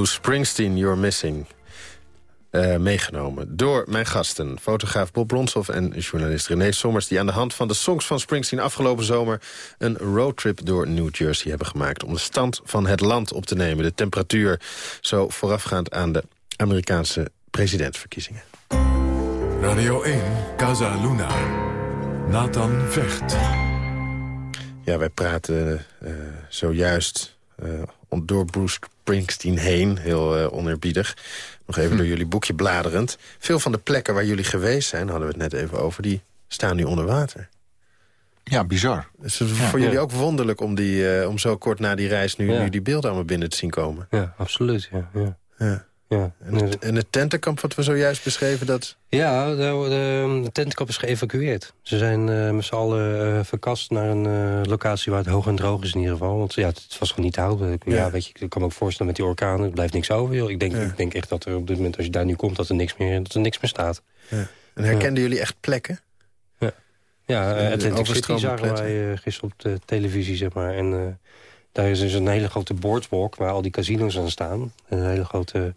Bruce Springsteen, You're Missing. Eh, meegenomen door mijn gasten. Fotograaf Bob Blonshoff en journalist René Sommers... die aan de hand van de songs van Springsteen afgelopen zomer... een roadtrip door New Jersey hebben gemaakt... om de stand van het land op te nemen. De temperatuur zo voorafgaand aan de Amerikaanse presidentsverkiezingen. Radio 1, Casa Luna. Nathan Vecht. Ja, wij praten eh, zojuist door Bruce Springsteen heen. Heel eh, oneerbiedig. Nog even door jullie boekje bladerend. Veel van de plekken waar jullie geweest zijn, hadden we het net even over... die staan nu onder water. Ja, bizar. Is het voor jullie ook wonderlijk om, die, eh, om zo kort na die reis... Nu, Ja. nu die beelden allemaal binnen te zien komen? Ja, absoluut. Ja, ja. Ja. Ja, En het, en het tentenkamp wat we zojuist beschreven, dat... ja de, de, de tentkamp is geëvacueerd. Ze zijn eh, met z'n allen eh, verkast naar een eh, locatie waar het hoog en droog is in ieder geval. Want ja, het was gewoon niet te houden. Ja. Ja. weet je, ik kan me ook voorstellen met die orkanen, er blijft niks over. Joh. Ik, denk, Ja. ik denk echt dat er op dit moment, als je daar nu komt, dat er niks meer, dat er niks meer staat. En herkenden jullie echt plekken? Ja, uh, Atlantic City zagen wij gisteren op de televisie, zeg maar. En daar is dus een hele grote boardwalk waar al die casino's aan staan. Een hele grote...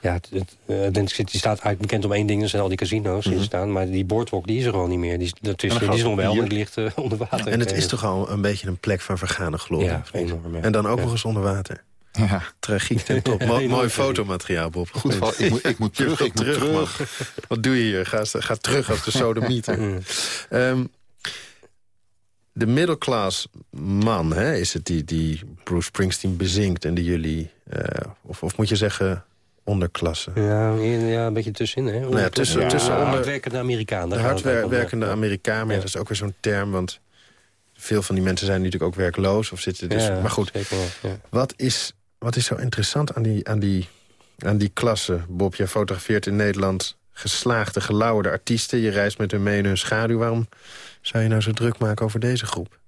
Ja, het, het, eh, Atlantic City staat eigenlijk bekend om één ding, dat zijn al die casino's die er staan. Maar die boardwalk, die is er gewoon niet meer. Die, is- dat is, die is nog wel, maar die ligt onder water. En het is toch al een beetje een plek van vergane glorie? Ja, enorm. ja. En dan ook Ja. nog eens onder water. Ja. Tragiek ten top. Mo- mooi fotomateriaal, Bob. Goed, ik moet, ik moet terug, ik terug. Wat doe je hier? Ga, ga terug als de <laughs> sodemieter. Mm. De middelklas man, hè, is het die, die Bruce Springsteen bezinkt... en die jullie, eh, of, of moet je zeggen, onderklasse? Ja, ja, een beetje tussenin, hè? Nou ja, tussen- tussen onder- hardwerkende Amerikaan. De hardwerkende. Amerikaan, maar dat is ook weer zo'n term... want veel van die mensen zijn natuurlijk ook werkloos of zitten dus... Maar goed, zeker wel, ja. Wat is, wat is zo interessant aan die, aan, die, aan die klasse? Bob, jij fotografeert in Nederland geslaagde, gelauwerde artiesten. Je reist met hun mee in hun schaduw. Waarom zou je nou zo druk maken over deze groep?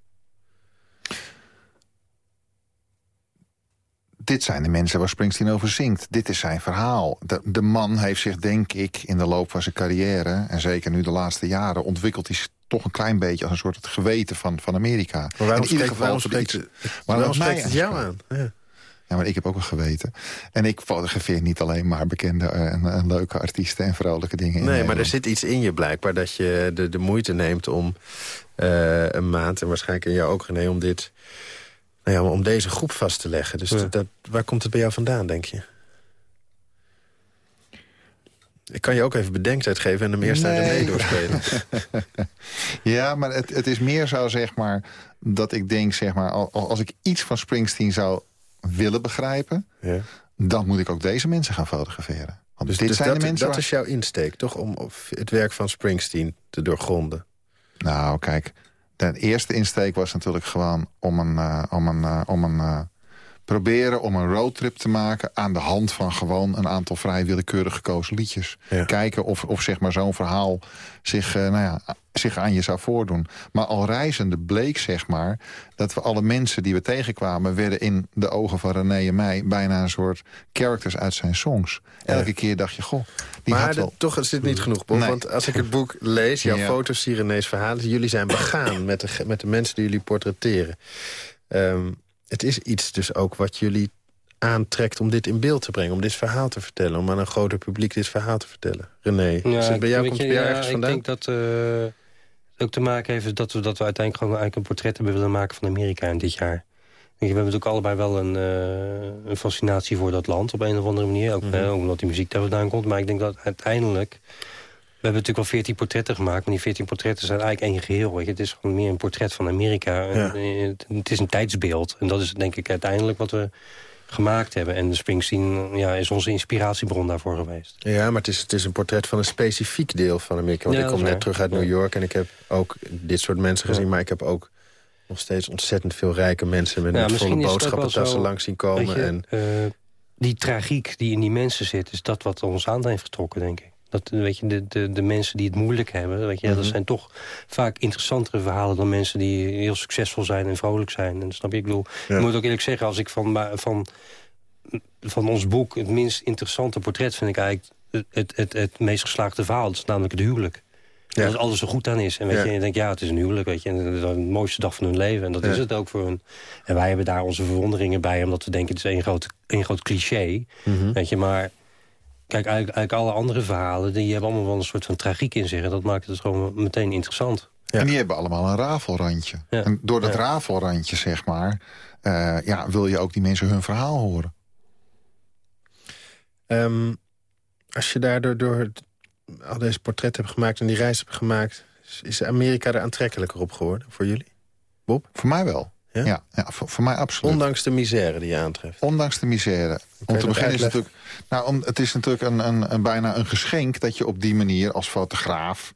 Dit zijn de mensen waar Springsteen over zingt. Dit is zijn verhaal. De, de man heeft zich, denk ik, in de loop van zijn carrière... en zeker nu de laatste jaren, ontwikkeld hij toch een klein beetje... als een soort het geweten van, van Amerika. Maar waarom in ieder geval spreekt, iets- waarom spreekt het jou aan? Ja. Ja, maar ik heb ook een geweten. En ik fotografeer niet alleen maar bekende eh, en, en leuke artiesten... en vrolijke dingen in Nee, maar er zit iets in je blijkbaar... dat je de, de moeite neemt om eh, een maand... en waarschijnlijk in jou ook, René, om dit... Nou ja, om deze groep vast te leggen. Dus Ja. dat, waar komt het bij jou vandaan, denk je? Ik kan je ook even bedenktijd geven en hem eerst naar de Nee. mee doorspelen. <laughs> Ja, maar het, het is meer zo, zeg maar... dat ik denk, zeg maar... al- al- als ik iets van Springsteen zou willen begrijpen... Ja. dan moet ik ook deze mensen gaan fotograferen. Want Dus, dit dus zijn dat, de mensen dat waar- is jouw insteek, toch? Om of het werk van Springsteen te doorgronden. Nou, kijk, de eerste insteek was natuurlijk gewoon om een, eh, om een, eh, om een eh, proberen om een roadtrip te maken... aan de hand van gewoon een aantal vrij willekeurig gekozen liedjes. Kijken of, of zeg maar zo'n verhaal zich, uh, nou ja, zich aan je zou voordoen. Maar al reizende bleek zeg maar... dat we alle mensen die we tegenkwamen... werden in de ogen van René en mij... bijna een soort characters uit zijn songs. Elke keer dacht je, goh, die maar had wel... toch is dit niet genoeg, Bob. Nee. Want als ik het boek lees, jouw Ja. foto's zie René's verhalen... jullie zijn begaan <coughs> met de, met de mensen die jullie portretteren. Ehm, het is iets dus ook wat jullie aantrekt om dit in beeld te brengen... om dit verhaal te vertellen, om aan een groter publiek dit verhaal te vertellen. René, is het bij jou, komt het bij jou ja, ergens ik vandaan? denk dat eh, het ook te maken heeft dat we, dat we uiteindelijk gewoon eigenlijk een portret hebben willen maken van Amerika in dit jaar. We hebben natuurlijk allebei wel een, eh, een fascinatie voor dat land op een of andere manier. Ook, Mhm. eh, ook omdat die muziek daar vandaan komt. Maar ik denk dat uiteindelijk... We hebben natuurlijk wel veertien portretten gemaakt. Maar die veertien portretten zijn eigenlijk één geheel. Weet je. Het is gewoon meer een portret van Amerika. Ja. eh, het, is een tijdsbeeld. En dat is denk ik uiteindelijk wat we gemaakt hebben. En de Springsteen ja, is onze inspiratiebron daarvoor geweest. Ja, maar het is, het is een portret van een specifiek deel van Amerika. Want Ja, ik kom net terug uit. New York... en ik heb ook dit soort mensen gezien... Maar ik heb ook nog steeds ontzettend veel rijke mensen... met, Ja, volle boodschappentassen zo, langs zien komen. Je, en, eh, die tragiek die in die mensen zit, is dat wat ons aan heeft getrokken, denk ik. Dat, weet je, de, de, de mensen die het moeilijk hebben, weet je, Mhm. dat zijn toch vaak interessantere verhalen dan mensen die heel succesvol zijn en vrolijk zijn. En snap je, ik bedoel, Ja. ik moet ook eerlijk zeggen, als ik van, van, van ons boek het minst interessante portret vind ik eigenlijk het, het, het, het meest geslaagde verhaal. Dat is namelijk het huwelijk. Ja. Dat alles er goed aan is. En weet Ja. je, je denkt, ja, het is een huwelijk, weet je. En dat is de mooiste dag van hun leven. En dat Ja. is het ook voor hun. En wij hebben daar onze verwonderingen bij, omdat we denken, het is één groot, één groot cliché. Mhm. Weet je, maar kijk, eigenlijk, eigenlijk alle andere verhalen, die hebben allemaal wel een soort van tragiek in zich. En dat maakt het gewoon meteen interessant. Ja. En die hebben allemaal een rafelrandje. Ja. En door dat Ja. rafelrandje, zeg maar... eh, ja, wil je ook die mensen hun verhaal horen. Ehm, als je daardoor door het- al deze portretten hebt gemaakt... en die reis hebt gemaakt... is- is Amerika er aantrekkelijker op geworden voor jullie? Voor mij wel. Ja? Ja, ja, voor, voor mij absoluut. Ondanks de misère die je aantreft. Ondanks de misère. Om te beginnen is het natuurlijk... Nou, om, het is natuurlijk een, een, een, bijna een geschenk dat je op die manier als fotograaf...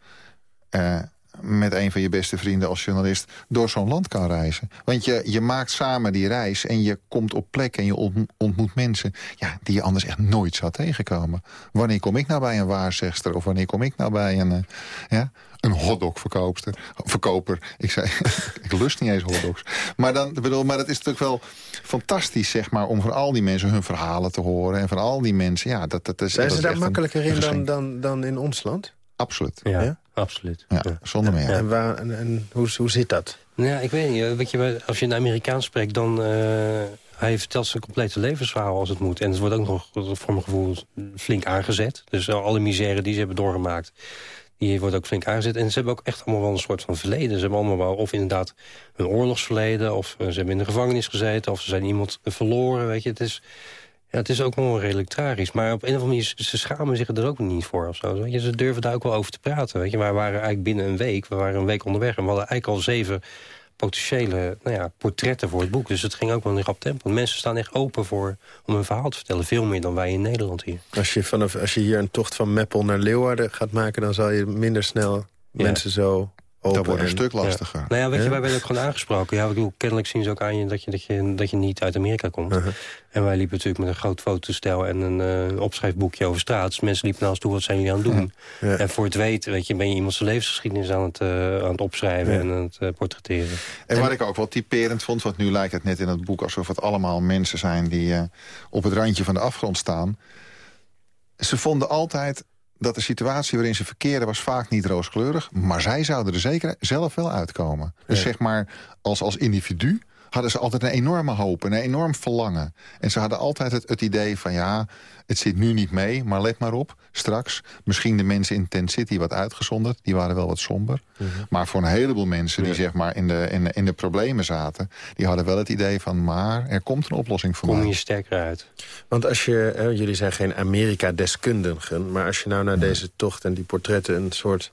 eh, met een van je beste vrienden als journalist... door zo'n land kan reizen. Want je, je maakt samen die reis en je komt op plek... en je ont- ontmoet mensen ja, die je anders echt nooit zou tegenkomen. Wanneer kom ik nou bij een waarzegster? Of wanneer kom ik nou bij een, eh, ja, een hotdogverkoopster? Verkoper. Ik zei, <laughs> ik lust niet eens hotdogs. Maar, dan, bedoel, maar het is natuurlijk wel fantastisch zeg maar, om van al die mensen hun verhalen te horen. En van al die mensen, ja, dat, dat is Zijn dat ze is daar makkelijker in dan, dan, dan in ons land? Absoluut. Ja, Ja? absoluut. Ja, Ja. zonder meer. En, waar, en, en hoe, hoe zit dat? Nou Ja, ik weet niet. Weet je, als je een Amerikaan spreekt, dan... eh, hij vertelt zijn complete levensverhaal als het moet. En het wordt ook nog, voor mijn gevoel, flink aangezet. Dus alle misère die ze hebben doorgemaakt, die wordt ook flink aangezet. En ze hebben ook echt allemaal wel een soort van verleden. Ze hebben allemaal wel of inderdaad een oorlogsverleden... of ze hebben in de gevangenis gezeten... of ze zijn iemand verloren, weet je. Het is, ja, het is ook wel redelijk tragisch. Maar op een of andere manier, ze schamen zich er ook niet voor. Of zo. Weet je, ze durven daar ook wel over te praten. Weet je. Wij waren eigenlijk binnen een week, we waren een week onderweg... en we hadden eigenlijk al zeven potentiële nou ja, portretten voor het boek. Dus het ging ook wel in rap tempo. Mensen staan echt open voor om een verhaal te vertellen. Veel meer dan wij in Nederland hier. Als je, vanaf, als je hier een tocht van Meppel naar Leeuwarden gaat maken... dan zal je minder snel Ja. mensen zo open... Dat wordt een en- stuk lastiger. Nou ja, weet je, wij werden ook gewoon aangesproken. Ja, ik bedoel, kennelijk zien ze ook aan je dat je, dat je, dat je niet uit Amerika komt. Uh-huh. En wij liepen natuurlijk met een groot fotostel en een eh, opschrijfboekje over straat. Dus mensen liepen naar ons toe, wat zijn jullie aan het doen? En voor het weten, weet je, ben je iemand zijn levensgeschiedenis aan het, eh, aan het opschrijven en aan het eh, portretteren. En wat ik ook wel typerend vond, want nu lijkt het net in het boek... alsof het allemaal mensen zijn die eh, op het randje van de afgrond staan. Ze vonden altijd dat de situatie waarin ze verkeren was vaak niet rooskleurig... maar zij zouden er zeker zelf wel uitkomen. Dus zeg maar, als, als individu hadden ze altijd een enorme hoop, een enorm verlangen. En ze hadden altijd het, het idee van ja, het zit nu niet mee... maar let maar op, straks, misschien de mensen in Tent City wat uitgezonderd... die waren wel wat somber. Maar voor een heleboel mensen die zeg maar in de, in, de, in de problemen zaten... die hadden wel het idee van maar er komt een oplossing voor Kom mij. je sterker uit. Want als je, hè, jullie zijn geen Amerika-deskundigen... maar als je nou naar deze tocht en die portretten... een soort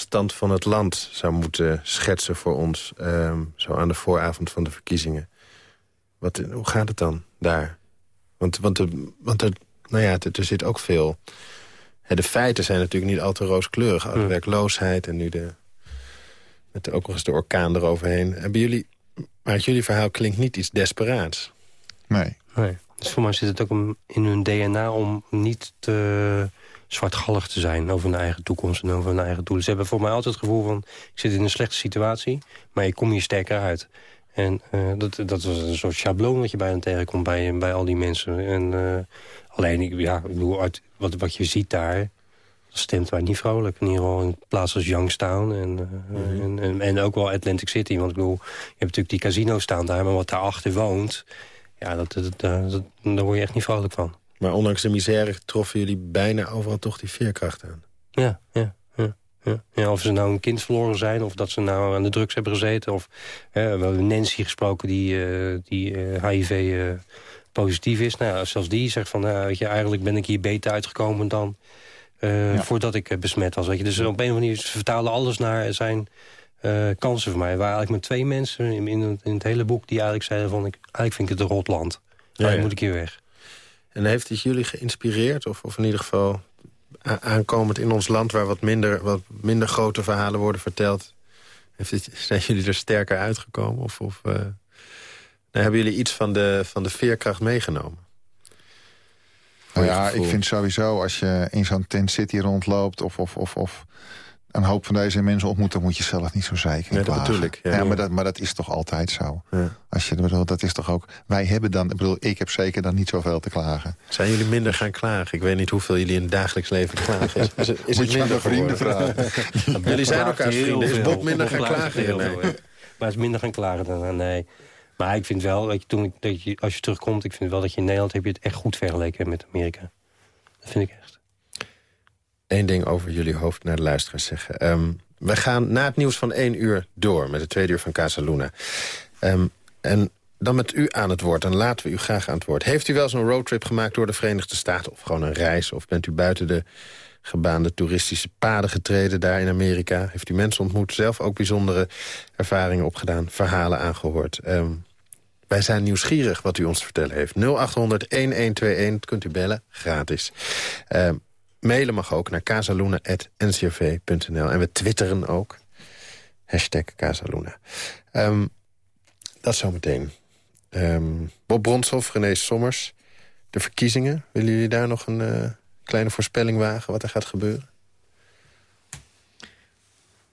stand van het land zou moeten schetsen voor ons... ehm, zo aan de vooravond van de verkiezingen. Wat, hoe gaat het dan daar? Want, want, de, want er, nou ja, er, er zit ook veel... Hè, de feiten zijn natuurlijk niet al te rooskleurig. Oude Hmm. werkloosheid en nu de, met de, ook nog eens de orkaan eroverheen. Hebben jullie, maar uit jullie verhaal klinkt niet iets desperaats. Nee. nee. Dus voor mij zit het ook in hun DNA om niet te zwartgallig te zijn over hun eigen toekomst en over hun eigen doelen. Ze hebben voor mij altijd het gevoel van, ik zit in een slechte situatie, maar ik kom hier sterker uit. En uh, dat, dat was een soort schabloon wat je bijna tegenkomt bij, bij al die mensen. En uh, alleen, ja, ik bedoel, uit, wat, wat je ziet daar, stemt mij niet vrolijk. In ieder geval in plaats als Youngstown en, uh, mm -hmm. en, en, en, ook wel Atlantic City. Want ik bedoel, je hebt natuurlijk die casino's staan daar, maar wat daarachter woont... ja, dat, dat, dat, dat, daar word je echt niet vrolijk van. Maar ondanks de misère troffen jullie bijna overal toch die veerkracht aan. Ja, ja. ja. Ja. ja, of ze nou een kind verloren zijn, of dat ze nou aan de drugs hebben gezeten. Of, hè, we hebben Nancy gesproken die, uh, die uh, HIV uh, positief is. Nou, zelfs die zegt van, nou, weet je, eigenlijk ben ik hier beter uitgekomen dan ja. voordat ik besmet was. Weet je. Dus op een of andere manier ze vertalen alles naar zijn kansen voor mij. Er waren eigenlijk maar twee mensen in, in, het, in, het, hele boek die eigenlijk zeiden van, ik, eigenlijk vind ik het een rotland. Ja, ja. moet ik hier weg. En heeft het jullie geïnspireerd? Of, of in ieder geval aankomend in ons land... waar wat minder, wat minder grote verhalen worden verteld... Heeft het, <laughs> zijn jullie er sterker uitgekomen? Of, of uh, nou, hebben jullie iets van de, van de veerkracht meegenomen? Nou ja, ik vind sowieso als je in zo'n tent city rondloopt... of, of, of, of een hoop van deze mensen ontmoet... dan moet je zelf niet zo zeiken nee, dat natuurlijk. Ja, ja, Maar, dat, maar dat is toch altijd zo. Ja. Als je, bedoel, dat is toch ook... Wij hebben dan... Ik bedoel, ik heb zeker dan niet zoveel te klagen. Zijn jullie minder gaan klagen? Ik weet niet hoeveel jullie in het dagelijks leven klagen. Is, is, is moet het minder vrienden vragen? <laughs> jullie zijn elkaars vrienden. Is Bob minder gaan klagen? Heel nee. veel, maar is minder gaan klagen dan nee. Maar ik vind wel, dat je, toen, dat je, als je terugkomt... ik vind wel dat je in Nederland heb je het echt goed vergeleken met Amerika. Dat vind ik echt. Eén ding over jullie hoofd naar de luisteraars zeggen. Um, we gaan na het nieuws van één uur door met het tweede uur van Casa Luna. Um, en dan met u aan het woord, en laten we u graag aan het woord. Heeft u wel zo'n roadtrip gemaakt door de Verenigde Staten... of gewoon een reis, of bent u buiten de gebaande toeristische paden getreden daar in Amerika? Heeft u mensen ontmoet, zelf ook bijzondere ervaringen opgedaan... verhalen aangehoord? Um, wij zijn nieuwsgierig wat u ons te vertellen heeft. 0800-1121, kunt u bellen, gratis. Um, Mailen mag ook naar casaluna.ncrv.nl. En we twitteren ook. Hashtag Casaluna. Um, dat zometeen. Um, Bob Bronshoff, René Sommers. De verkiezingen. Willen jullie daar nog een uh, kleine voorspelling wagen wat er gaat gebeuren?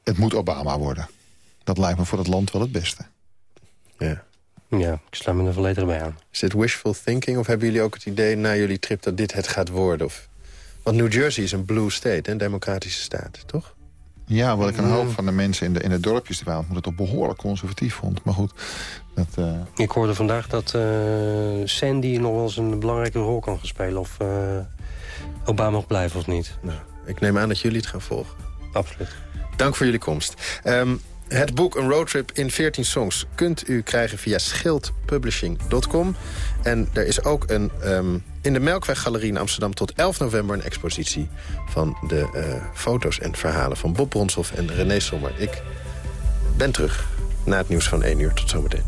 Het moet Obama worden. Dat lijkt me voor het land wel het beste. Ja. Ja, ik sluit me er volledig bij aan. Is dit wishful thinking? Of hebben jullie ook het idee na jullie trip dat dit het gaat worden? Of... Want New Jersey is een blue state, een democratische staat, toch? Ja, wat ik een hoop van de mensen in de, in de dorpjes... terwijl het toch behoorlijk conservatief vond. Maar goed, dat... Uh... Ik hoorde vandaag dat uh, Sandy nog wel eens een belangrijke rol kan gaan spelen... of uh, Obama mag blijven of niet. Nou, ik neem aan dat jullie het gaan volgen. Absoluut. Dank voor jullie komst. Um, het boek Een Roadtrip in 14 Songs kunt u krijgen via schildpublishing.com. En er is ook een, um, in de Melkweggalerie in Amsterdam tot 11 november... een expositie van de uh, foto's en verhalen van Bob Bronshoff en René Sommer. Ik ben terug na het nieuws van 1 uur. Tot zometeen.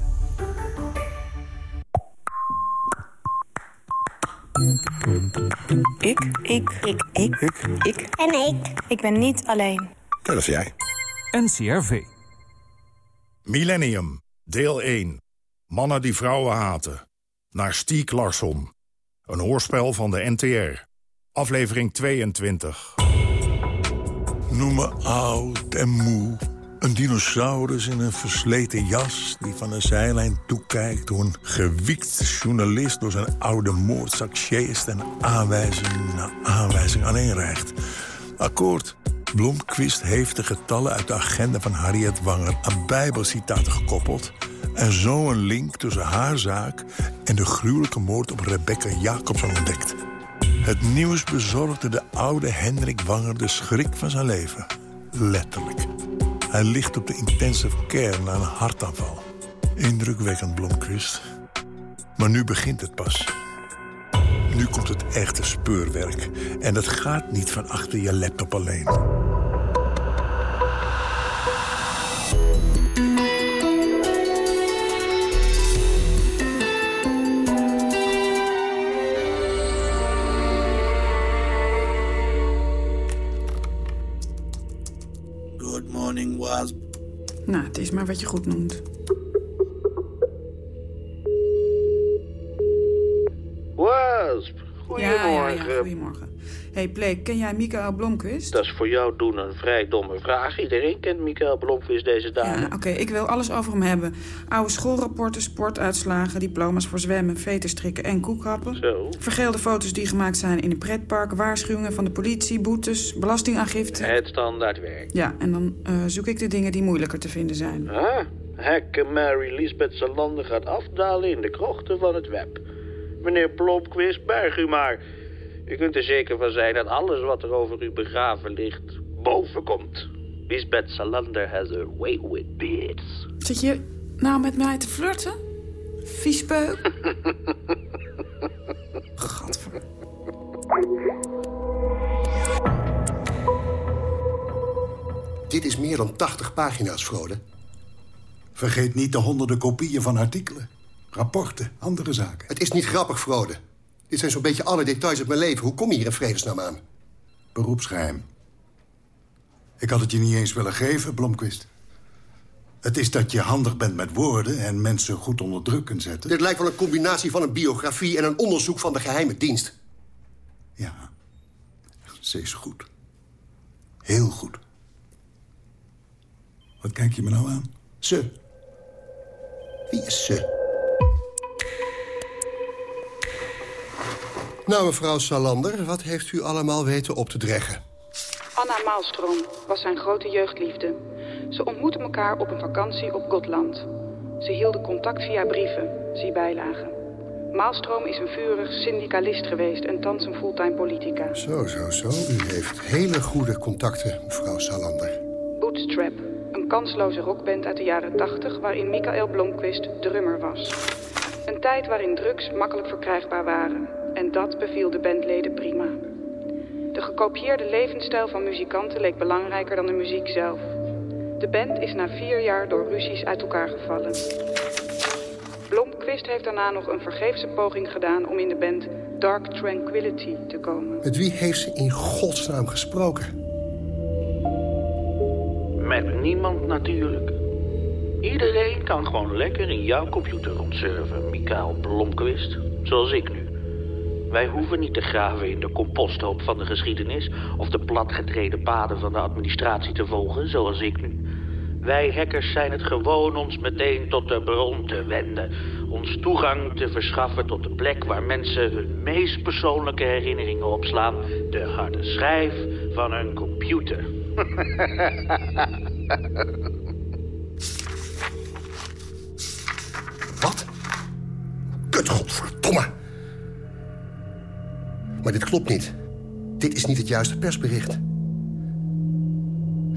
Ik. Ik. Ik. Ik. Ik. Ik. En ik. Ik ben niet alleen. Dat is jij. NCRV. Millennium, deel 1. Mannen die vrouwen haten. Naar Stiek Larsson. Een hoorspel van de NTR. Aflevering 22. Noem me oud en moe. Een dinosaurus in een versleten jas... die van een zijlijn toekijkt hoe een gewiekte journalist... door zijn oude moordzak sjeest en aanwijzing na aanwijzing aaneenreikt. Akkoord. Blomqvist heeft de getallen uit de agenda van Harriet Wanger... aan bijbelcitaten gekoppeld... en zo een link tussen haar zaak... en de gruwelijke moord op Rebecca Jacobson ontdekt. Het nieuws bezorgde de oude Hendrik Wanger de schrik van zijn leven. Letterlijk. Hij ligt op de intensive care na een hartaanval. Indrukwekkend, Blomqvist. Maar nu begint het pas. Nu komt het echte speurwerk. En dat gaat niet van achter je laptop alleen. Good morning, Wasp. Nou, het is maar wat je goed noemt. Hey, Pleek, ken jij Michael Blomqvist? Dat is voor jou doen een vrij domme vraag. Iedereen kent Michael Blomqvist deze dagen. Ja, oké, ik wil alles over hem hebben. Oude schoolrapporten, sportuitslagen, diploma's voor zwemmen, veterstrikken en koekrappen. Zo. Vergeelde foto's die gemaakt zijn in een pretpark, waarschuwingen van de politie, boetes, belastingaangifte. Het standaardwerk. Ja, en dan eh, zoek ik de dingen die moeilijker te vinden zijn. Ah, hekke Mary Lisbeth Salander gaat afdalen in de krochten van het web. Meneer Blomqvist, berg u maar. U kunt er zeker van zijn dat alles wat er over u begraven ligt, boven komt. Lisbeth Salander has a way with beards. Zit je nou met mij te flirten? Viespeuk? <laughs> Gadver. Dit is meer dan 80 pagina's, Frode. Vergeet niet de honderden kopieën van artikelen. Rapporten, andere zaken. Het is niet grappig, Frode. Dit zijn zo'n beetje alle details uit mijn leven. Hoe kom je hier in vredesnaam aan? Beroepsgeheim. Ik had het je niet eens willen geven, Blomquist. Het is dat je handig bent met woorden en mensen goed onder druk kunt zetten. Dit lijkt wel een combinatie van een biografie en een onderzoek van de geheime dienst. Ja, ze is goed. Heel goed. Wat kijk je me nou aan? Ze. Wie is ze? Nou, mevrouw Salander, wat heeft u allemaal weten op te dreggen? Anna Maalstroom was zijn grote jeugdliefde. Ze ontmoetten elkaar op een vakantie op Gotland. Ze hielden contact via brieven, zie bijlagen. Maalstroom is een vurig syndicalist geweest en thans een fulltime politica. Zo, zo, zo. U heeft hele goede contacten, mevrouw Salander. Bootstrap, een kansloze rockband uit de jaren 80... waarin Michael Blomqvist drummer was. Een tijd waarin drugs makkelijk verkrijgbaar waren. En dat beviel de bandleden prima. De gekopieerde levensstijl van muzikanten leek belangrijker dan de muziek zelf. De band is na vier jaar door ruzies uit elkaar gevallen. Blomqvist heeft daarna nog een vergeefse poging gedaan om in de band Dark Tranquility te komen. Met wie heeft ze in godsnaam gesproken? Met niemand natuurlijk. Iedereen kan gewoon lekker in jouw computer rondsurfen, Mikael Blomqvist. Zoals ik nu. Wij hoeven niet te graven in de composthoop van de geschiedenis... of de platgetreden paden van de administratie te volgen, zoals ik nu. Wij hackers zijn het gewoon ons meteen tot de bron te wenden. Ons toegang te verschaffen tot de plek waar mensen hun meest persoonlijke herinneringen opslaan. De harde schijf van hun computer. <laughs> Wat? Kut, godverdomme. Maar dit klopt niet. Dit is niet het juiste persbericht.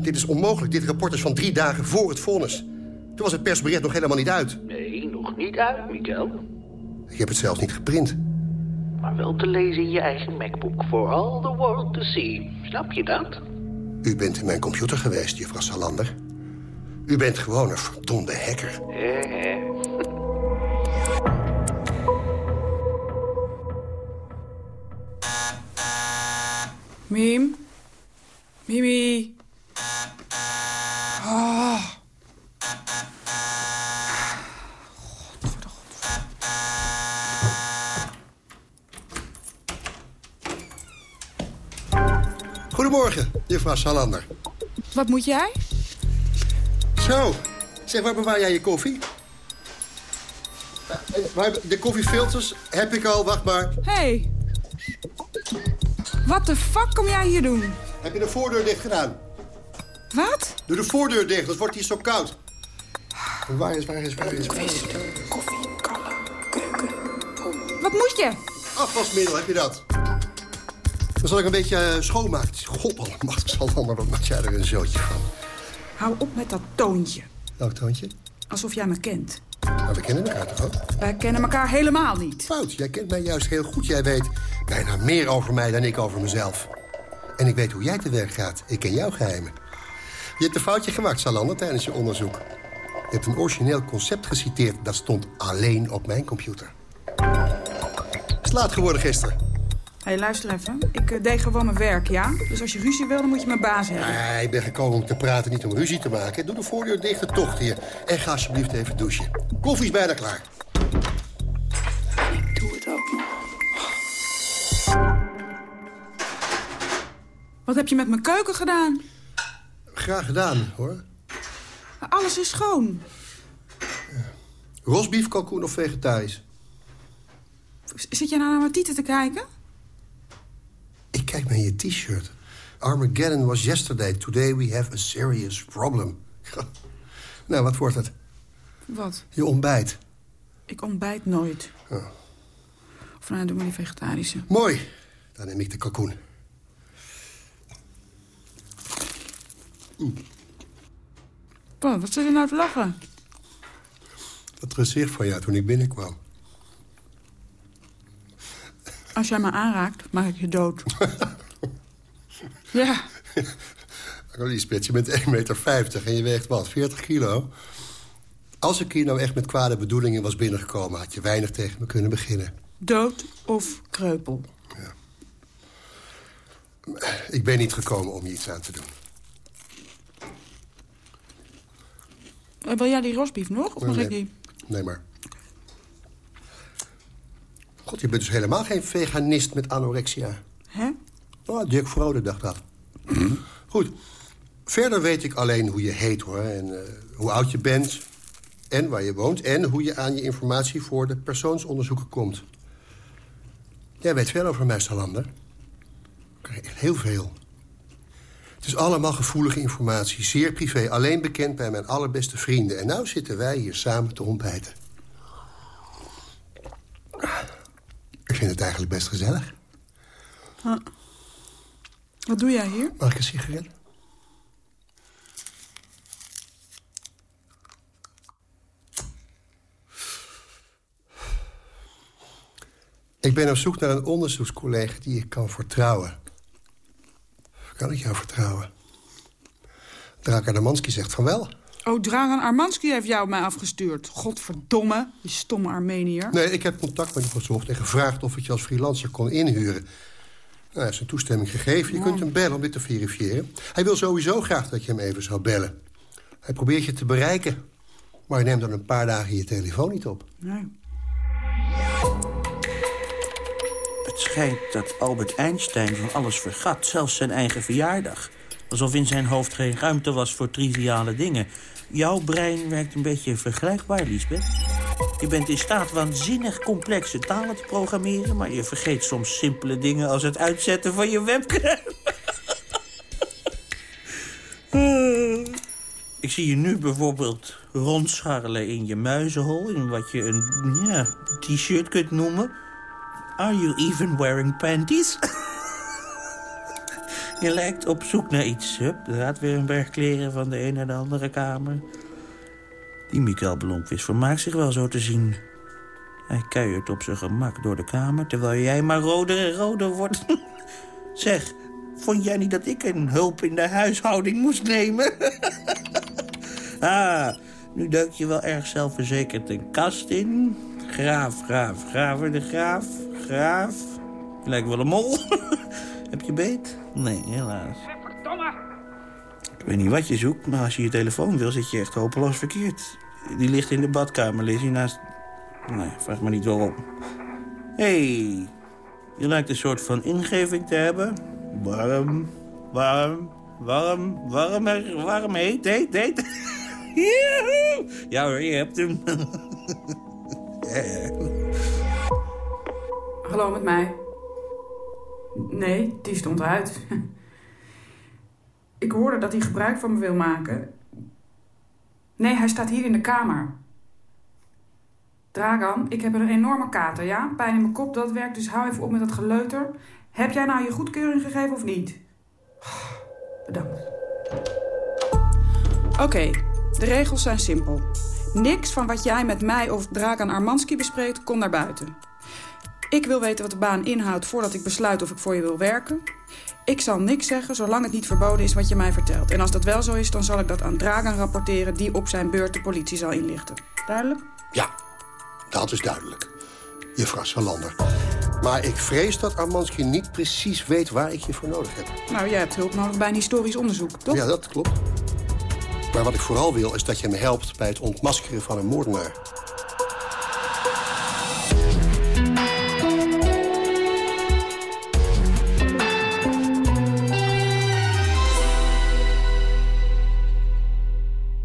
Dit is onmogelijk. Dit rapport is van drie dagen voor het vonnis. Toen was het persbericht nog helemaal niet uit. Nee, nog niet uit, Mikael. Ik heb het zelfs niet geprint. Maar wel te lezen in je eigen MacBook. For all the world to see. Snap je dat? U bent in mijn computer geweest, juffrouw Salander. U bent gewoon een verdomde hacker. Eh, Miem? Mimi? Oh. Goedemorgen, juffrouw Salander. Wat moet jij? Zo, zeg, waar bewaar jij je koffie? Eh, waar- De koffiefilters heb ik al, wacht maar. Hey. Wat de fuck kom jij hier doen? Heb je de voordeur dicht gedaan? Wat? Doe de voordeur dicht, het wordt hier zo koud. Waar is, waar is, waar is, waar is? Wat moet je? Afwasmiddel, heb je dat? Dan zal ik een beetje eh, schoonmaken. God allemachtig, zal allemaal wat maak jij er een zootje van. Hou op met dat toontje. Welk toontje? Alsof jij me kent. Nou, we kennen elkaar toch ook? Wij kennen elkaar helemaal niet. Fout, jij kent mij juist heel goed. Jij weet bijna meer over mij dan ik over mezelf. En ik weet hoe jij te werk gaat. Ik ken jouw geheimen. Je hebt een foutje gemaakt, Salander, tijdens je onderzoek. Je hebt een origineel concept geciteerd. Dat stond alleen op mijn computer. Het is laat geworden gisteren. Hé, hey, luister even. Ik eh, deed gewoon mijn werk, ja? Dus als je ruzie wil, dan moet je mijn baas hebben. Nee, ik ben gekomen om te praten, niet om ruzie te maken. Doe de voordeur dicht, de tocht hier. En ga alsjeblieft even douchen. Koffie is bijna klaar. Ik doe het ook nog. Wat heb je met mijn keuken gedaan? Graag gedaan, hoor. Alles is schoon. Rosbief, kalkoen of vegetarisch? Zit jij nou naar mijn tieten te kijken? Kijk naar je t-shirt. Armageddon was yesterday. Today we have a serious problem. <laughs> nou, wat wordt het? Wat? Je ontbijt. Ik ontbijt nooit. Oh. Of nou, doe maar die vegetarische. Mooi. Dan neem ik de kalkoen. Wat, wat zit je nou te lachen? Dat gezicht van jou toen ik binnenkwam. Als jij me aanraakt, maak ik je dood. <laughs> ja. Lisbeth, je bent 1,50 meter en je weegt wat, 40 kilo? Als ik hier nou echt met kwade bedoelingen was binnengekomen... had je weinig tegen me kunnen beginnen. Dood of kreupel? Ja. Ik ben niet gekomen om je iets aan te doen. Uh, wil jij die rosbief nog? Of mag ik die? Nee, maar. God, je bent dus helemaal geen veganist met anorexia. Hè? Oh, Dirk Vrode dacht dat. Goed. Verder weet ik alleen hoe je heet, hoor. En uh, hoe oud je bent. En waar je woont. En hoe je aan je informatie voor de persoonsonderzoeken komt. Jij weet veel over mij, Salander. Heel veel. Het is allemaal gevoelige informatie, zeer privé. Alleen bekend bij mijn allerbeste vrienden. En nou zitten wij hier samen te ontbijten. Ik vind het eigenlijk best gezellig. Huh. Wat doe jij hier? Mag ik een sigaret? Ik ben op zoek naar een onderzoekscollega die ik kan vertrouwen. Kan ik jou vertrouwen? Dragan Armanski zegt van wel. Oh, Dragan Armanski heeft jou mij afgestuurd. Godverdomme, die stomme Armenier. Nee, ik heb contact met hem gezocht en gevraagd of ik je als freelancer kon inhuren. Nou, hij heeft zijn toestemming gegeven. Je Oh. kunt hem bellen om dit te verifiëren. Hij wil sowieso graag dat je hem even zou bellen. Hij probeert je te bereiken. Maar je neemt dan een paar dagen je telefoon niet op. Nee. Het schijnt dat Albert Einstein van alles vergat, zelfs zijn eigen verjaardag. Alsof in zijn hoofd geen ruimte was voor triviale dingen. Jouw brein werkt een beetje vergelijkbaar, Lisbeth. Je bent in staat waanzinnig complexe talen te programmeren... maar je vergeet soms simpele dingen als het uitzetten van je webcam. <laughs> Ik zie je nu bijvoorbeeld rondscharrelen in je muizenhol... in wat je een ja, t-shirt kunt noemen. Are you even wearing panties? <laughs> je lijkt op zoek naar iets. Hup, er gaat weer een berg kleren van de een naar de andere kamer. Die Mikael Blomqvist vermaakt zich wel zo te zien. Hij kuiert op zijn gemak door de kamer... terwijl jij maar roder en roder wordt. <laughs> zeg, vond jij niet dat ik een hulp in de huishouding moest nemen? <laughs> ah, nu duik je wel erg zelfverzekerd een kast in. Graaf, graaf, graver de graaf, graaf. Lijkt wel een mol. <laughs> Heb je beet? Nee, helaas. Ik weet niet wat je zoekt, maar als je je telefoon wil... zit je echt hopeloos verkeerd. Die ligt in de badkamer, Lizzie, naast... Nee, vraag me niet waarom. Hé, hey, je lijkt een soort van ingeving te hebben. Warm, warm, warm, warm, warm, heet, heet, heet. <laughs> Joehoe! Ja hoor, je hebt hem. <laughs> Hallo, met mij. Nee, die stond uit. <laughs> Ik hoorde dat hij gebruik van me wil maken. Nee, hij staat hier in de kamer. Dragan, ik heb een enorme kater, ja? Pijn in mijn kop, dat werkt, dus hou even op met dat geleuter. Heb jij nou je goedkeuring gegeven of niet? <sighs> Bedankt. Oké, de regels zijn simpel. Niks van wat jij met mij of Dragan Armanski bespreekt, komt naar buiten. Ik wil weten wat de baan inhoudt voordat ik besluit of ik voor je wil werken. Ik zal niks zeggen zolang het niet verboden is wat je mij vertelt. En als dat wel zo is, dan zal ik dat aan Dragan rapporteren... die op zijn beurt de politie zal inlichten. Duidelijk? Ja, dat is duidelijk. Juffrouw Salander. Maar ik vrees dat Armanski niet precies weet waar ik je voor nodig heb. Nou, jij hebt hulp nodig bij een historisch onderzoek, toch? Ja, dat klopt. Maar wat ik vooral wil, is dat je me helpt bij het ontmaskeren van een moordenaar.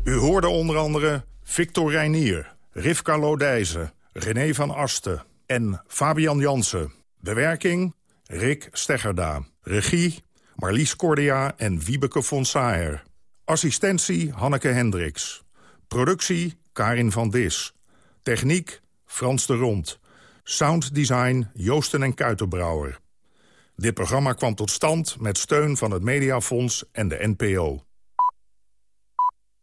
U hoorde onder andere Victor Reinier, Rivka Lodijzen, René van Asten en Fabian Jansen. Bewerking Rick Steggerda. Regie Marlies Cordia en Wiebeke von Saer. Assistentie Hanneke Hendricks. Productie Karin van Dis. Techniek Frans de Rond. Sounddesign Joosten en Kuitenbrouwer. Dit programma kwam tot stand met steun van het Mediafonds en de NPO.